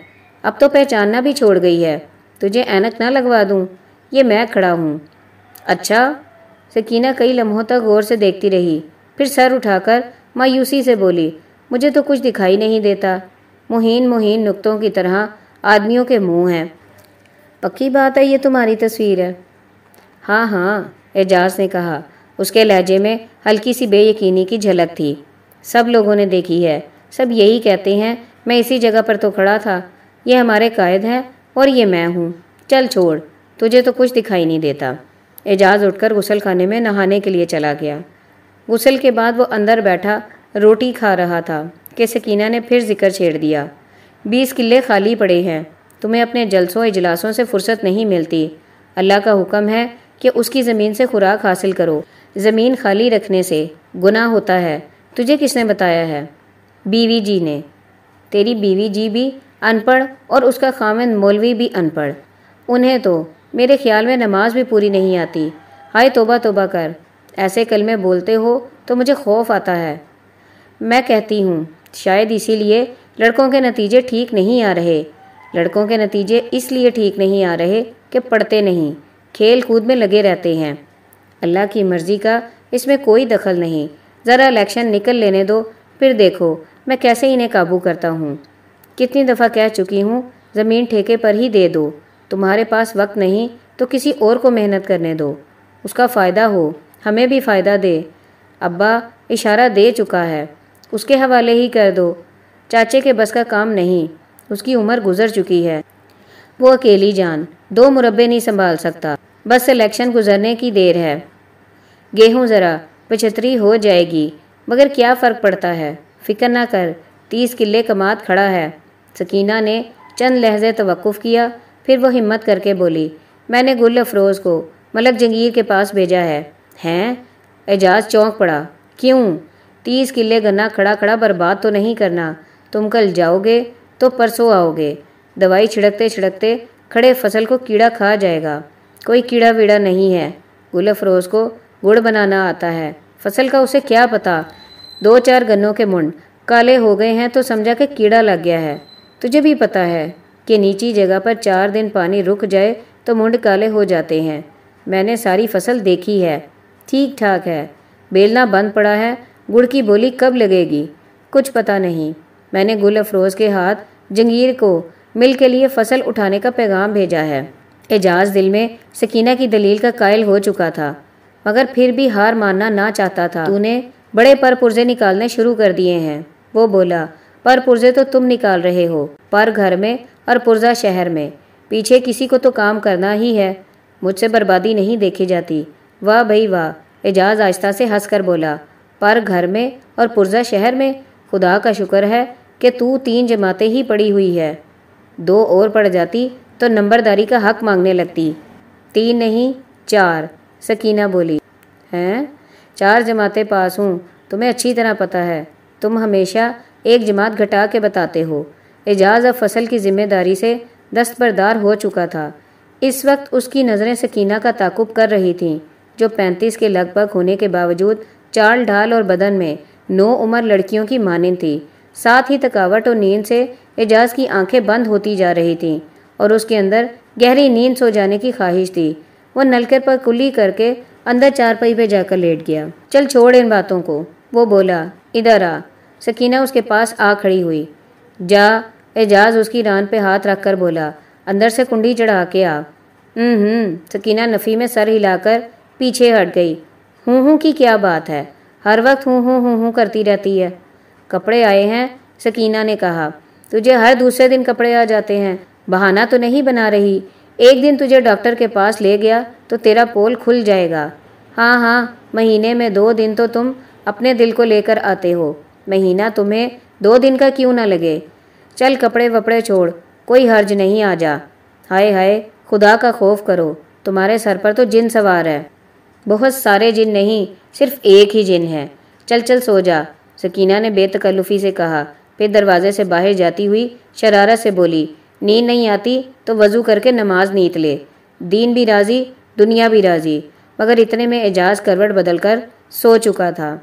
اب تو پہچاننا بھی چھوڑ گئی ہے۔ تجھے اینک نہ لگوا دوں۔ یہ میں کھڑا ہوں۔ اچھا۔ سکینہ کئی لمحوں تک غور سے دیکھتی رہی۔ پھر سر اٹھا کر مایوسی سے بولی، مجھے تو کچھ دکھائی نہیں دیتا۔ مہین مہین نقطوں کی طرح آدمیوں کے منہ ہیں۔ پکی بات ہے، یہ تمہاری تصویر ہے۔ ہاں ہاں اعجاز نے کہا۔ اس کے لہجے میں ہلکی سی بے یقینی کی جھلک تھی۔ سب لوگوں نے دیکھی ہے۔ سب یہی کہتے ہیں، میں اسی جگہ پر تو کھڑا تھا۔ یہ ہمارے قائد ہیں اور یہ میں ہوں۔ چل چھوڑ، تجھے تو کچھ دکھائی نہیں دیتا۔ اعجاز اٹھ کر غسل خانے میں نہانے کے لیے چلا گیا۔ غسل کے بعد وہ اندر بیٹھا، روٹی کھا رہا تھا کہ سکینہ نے پھر ذکر چھیڑ دیا۔ بیس قلعے خالی پڑے ہیں، تمہیں اپنے جلسوں اجلاسوں سے فرصت نہیں ملتی۔ اللہ کا حکم ہے کہ اس کی زمین سے خوراک حاصل کرو۔ زمین خالی رکھنے سے گناہ ہوتا ہے۔ تجھے کس نے بتایا ہے؟ بیوی جی نے۔ تیری بیوی جی بھی ان پڑھ اور اس کا خامن مولوی بھی ان پڑھ انہیں تو میرے خیال میں نماز بھی پوری نہیں آتی۔ ہائے توبہ توبہ کر۔ ایسے کلمے بولتے ہو تو مجھے خوف آتا ہے۔ میں کہتی ہوں، شاید اسی لیے لڑکوں کے نتیجے ٹھیک نہیں آ رہے۔ لڑکوں کے نتیجے اس لیے ٹھیک نہیں آ رہے کہ پڑھتے نہیں، کھیل کود میں لگے رہتے ہیں۔ اللہ کی مرضی کا اس میں کوئی دخل نہیں۔ ذرا الیکشن نکل لینے دو، پھر دیکھو میں کیسے انہیں قابو کرتا ہوں۔ کتنی دفعہ کہہ چکی ہوں، زمین ٹھیکے پر ہی دے دو۔ تمہارے پاس وقت نہیں تو کسی اور کو محنت کرنے دو۔ اس کا فائدہ ہو، ہمیں بھی فائدہ دے۔ ابا، اشارہ دے چکا ہے۔ اس کے حوالے ہی کر دو۔ چاچے کے بس کا کام نہیں، اس کی عمر گزر چکی ہے۔ وہ اکیلی جان، دو مربے نہیں سنبھال سکتا۔ بس الیکشن گزرنے کی دیر ہے۔ گیہوں ذرا پچھتری ہو جائے گی۔ مگر کیا فرق پڑتا ہے؟ فکر نہ کر، تیس قلعے کمات کھڑا ہے۔ سکینہ نے چند لہجے توقف کیا، پھر وہ ہمت کر کے بولی، میں نے گل افروز کو ملک جنگیر کے پاس بھیجا ہے۔ ہیں؟ اعجاز چونک پڑا۔ کیوں؟ تیس قلعے گنا کھڑا کھڑا برباد تو نہیں کرنا۔ تم کل جاؤ گے تو پرسوں آؤ گے۔ دوائی چھڑکتے چھڑکتے کھڑے فصل کو کیڑا کھا جائے گا۔ کوئی کیڑا ویڑا نہیں ہے۔ گل افروز کو گڑ بنانا آتا ہے۔ فصل کا اسے کیا پتا؟ دو چار گنوں کے منڈ۔ کالے ہو گئے ہیں تو سمجھا کہ کیڑا لگ گیا ہے۔ تجھے بھی پتا ہے کہ نیچی جگہ پر چار دن پانی رک جائے تو منڈ کالے ہو جاتے ہیں۔ میں نے ساری فصل دیکھی ہے۔ ٹھیک ٹھاک ہے۔ بیلنا بند پڑا ہے۔ گڑ کی بولی کب لگے گی؟ کچھ پتا نہیں۔ میں نے گل افروز کے ہاتھ جنگیر کو مل کے لیے فصل اٹھانے کا پیغام بھیجا ہے۔ اعجاز دل میں سکینہ کی دلیل کا قائل ہو چکا تھا۔ مگر پھر بھی ہار ماننا نہ چاہتا تھا۔ تو نے بڑے پر پرزے نکالنے شروع کر دیے ہیں۔ وہ بولا، پر پرزے تو تم نکال رہے ہو، پر گھر میں اور پرزا شہر میں۔ پیچھے کسی کو تو کام کرنا ہی ہے، مجھ سے بربادی نہیں دیکھی جاتی۔ واہ بھائی واہ، اعجاز آہستہ سے ہنس کر بولا، پر گھر میں اور پرزا شہر میں خدا کا شکر ہے کہ تو تین جماعتیں ہی پڑی ہوئی ہے۔ دو اور پڑ جاتی تو نمبرداری کا حق مانگنے لگتی۔ تین نہیں، چار۔ سکینہ بولی، ہیں؟ چار جماعتیں پاس ہوں، تمہیں اچھی طرح پتہ ہے، تم ہمیشہ ایک جماعت گھٹا کے بتاتے ہو۔ اعجاز اب فصل کی ذمہ داری سے دستبردار ہو چکا تھا۔ اس وقت اس کی نظریں سکینہ کا تعقب کر رہی تھیں، جو پینتیس کے لگ بھگ ہونے کے باوجود چال ڈھال اور بدن میں نو عمر لڑکیوں کی مانند تھی۔ ساتھ ہی تکاوٹ اور نیند سے اعجاز کی آنکھیں بند ہوتی جا رہی تھیں اور اس کے اندر گہری نیند سو جانے کی خواہش تھی۔ وہ نلکے پر کلی کر کے اندر چار پئی پہ جا کر لیٹ گیا۔ چل چھوڑ ان باتوں کو۔ وہ بولا، ادھر آ۔ سکینہ اس کے پاس آ کھڑی ہوئی۔ جا۔ اعجاز اس کی ران پہ ہاتھ رکھ کر بولا، اندر سے کنڈی چڑھا کے آ۔ ہوں ہوں سکینہ نفی میں سر ہلا کر پیچھے ہٹ گئی۔ ہوں ہوں کی کیا بات ہے؟ ہر وقت ہوں ہوں ہوں ہوں کرتی رہتی ہے۔ کپڑے آئے ہیں، سکینہ نے کہا، تجھے ہر دوسرے دن کپڑے آ جاتے ہیں۔ بہانہ تو نہیں بنا رہی۔ ایک دن تجھے ڈاکٹر کے پاس لے گیا تو تیرا پول کھل جائے گا۔ ہاں ہاں مہینے میں دو دن تو تم اپنے دل کو لے کر آتے ہو۔ مہینہ تمہیں دو دن کا کیوں نہ لگے؟ چل کپڑے وپڑے چھوڑ، کوئی حرج نہیں، آ جا۔ ہائے ہائے، خدا کا خوف کرو۔ تمہارے سر پر تو جن سوار ہے بہت سارے جن نہیں، صرف ایک ہی جن ہے چل چل، سو جا۔ سکینہ نے بے تکلفی سے کہا۔ پھر دروازے سے باہر جاتی ہوئی شرارت سے بولی نیند نہیں آتی تو وضو کر کے نماز نیت لے۔ دین بھی راضی، دنیا بھی راضی، مگر اتنے میں اعجاز کروٹ بدل کر سو چکا تھا۔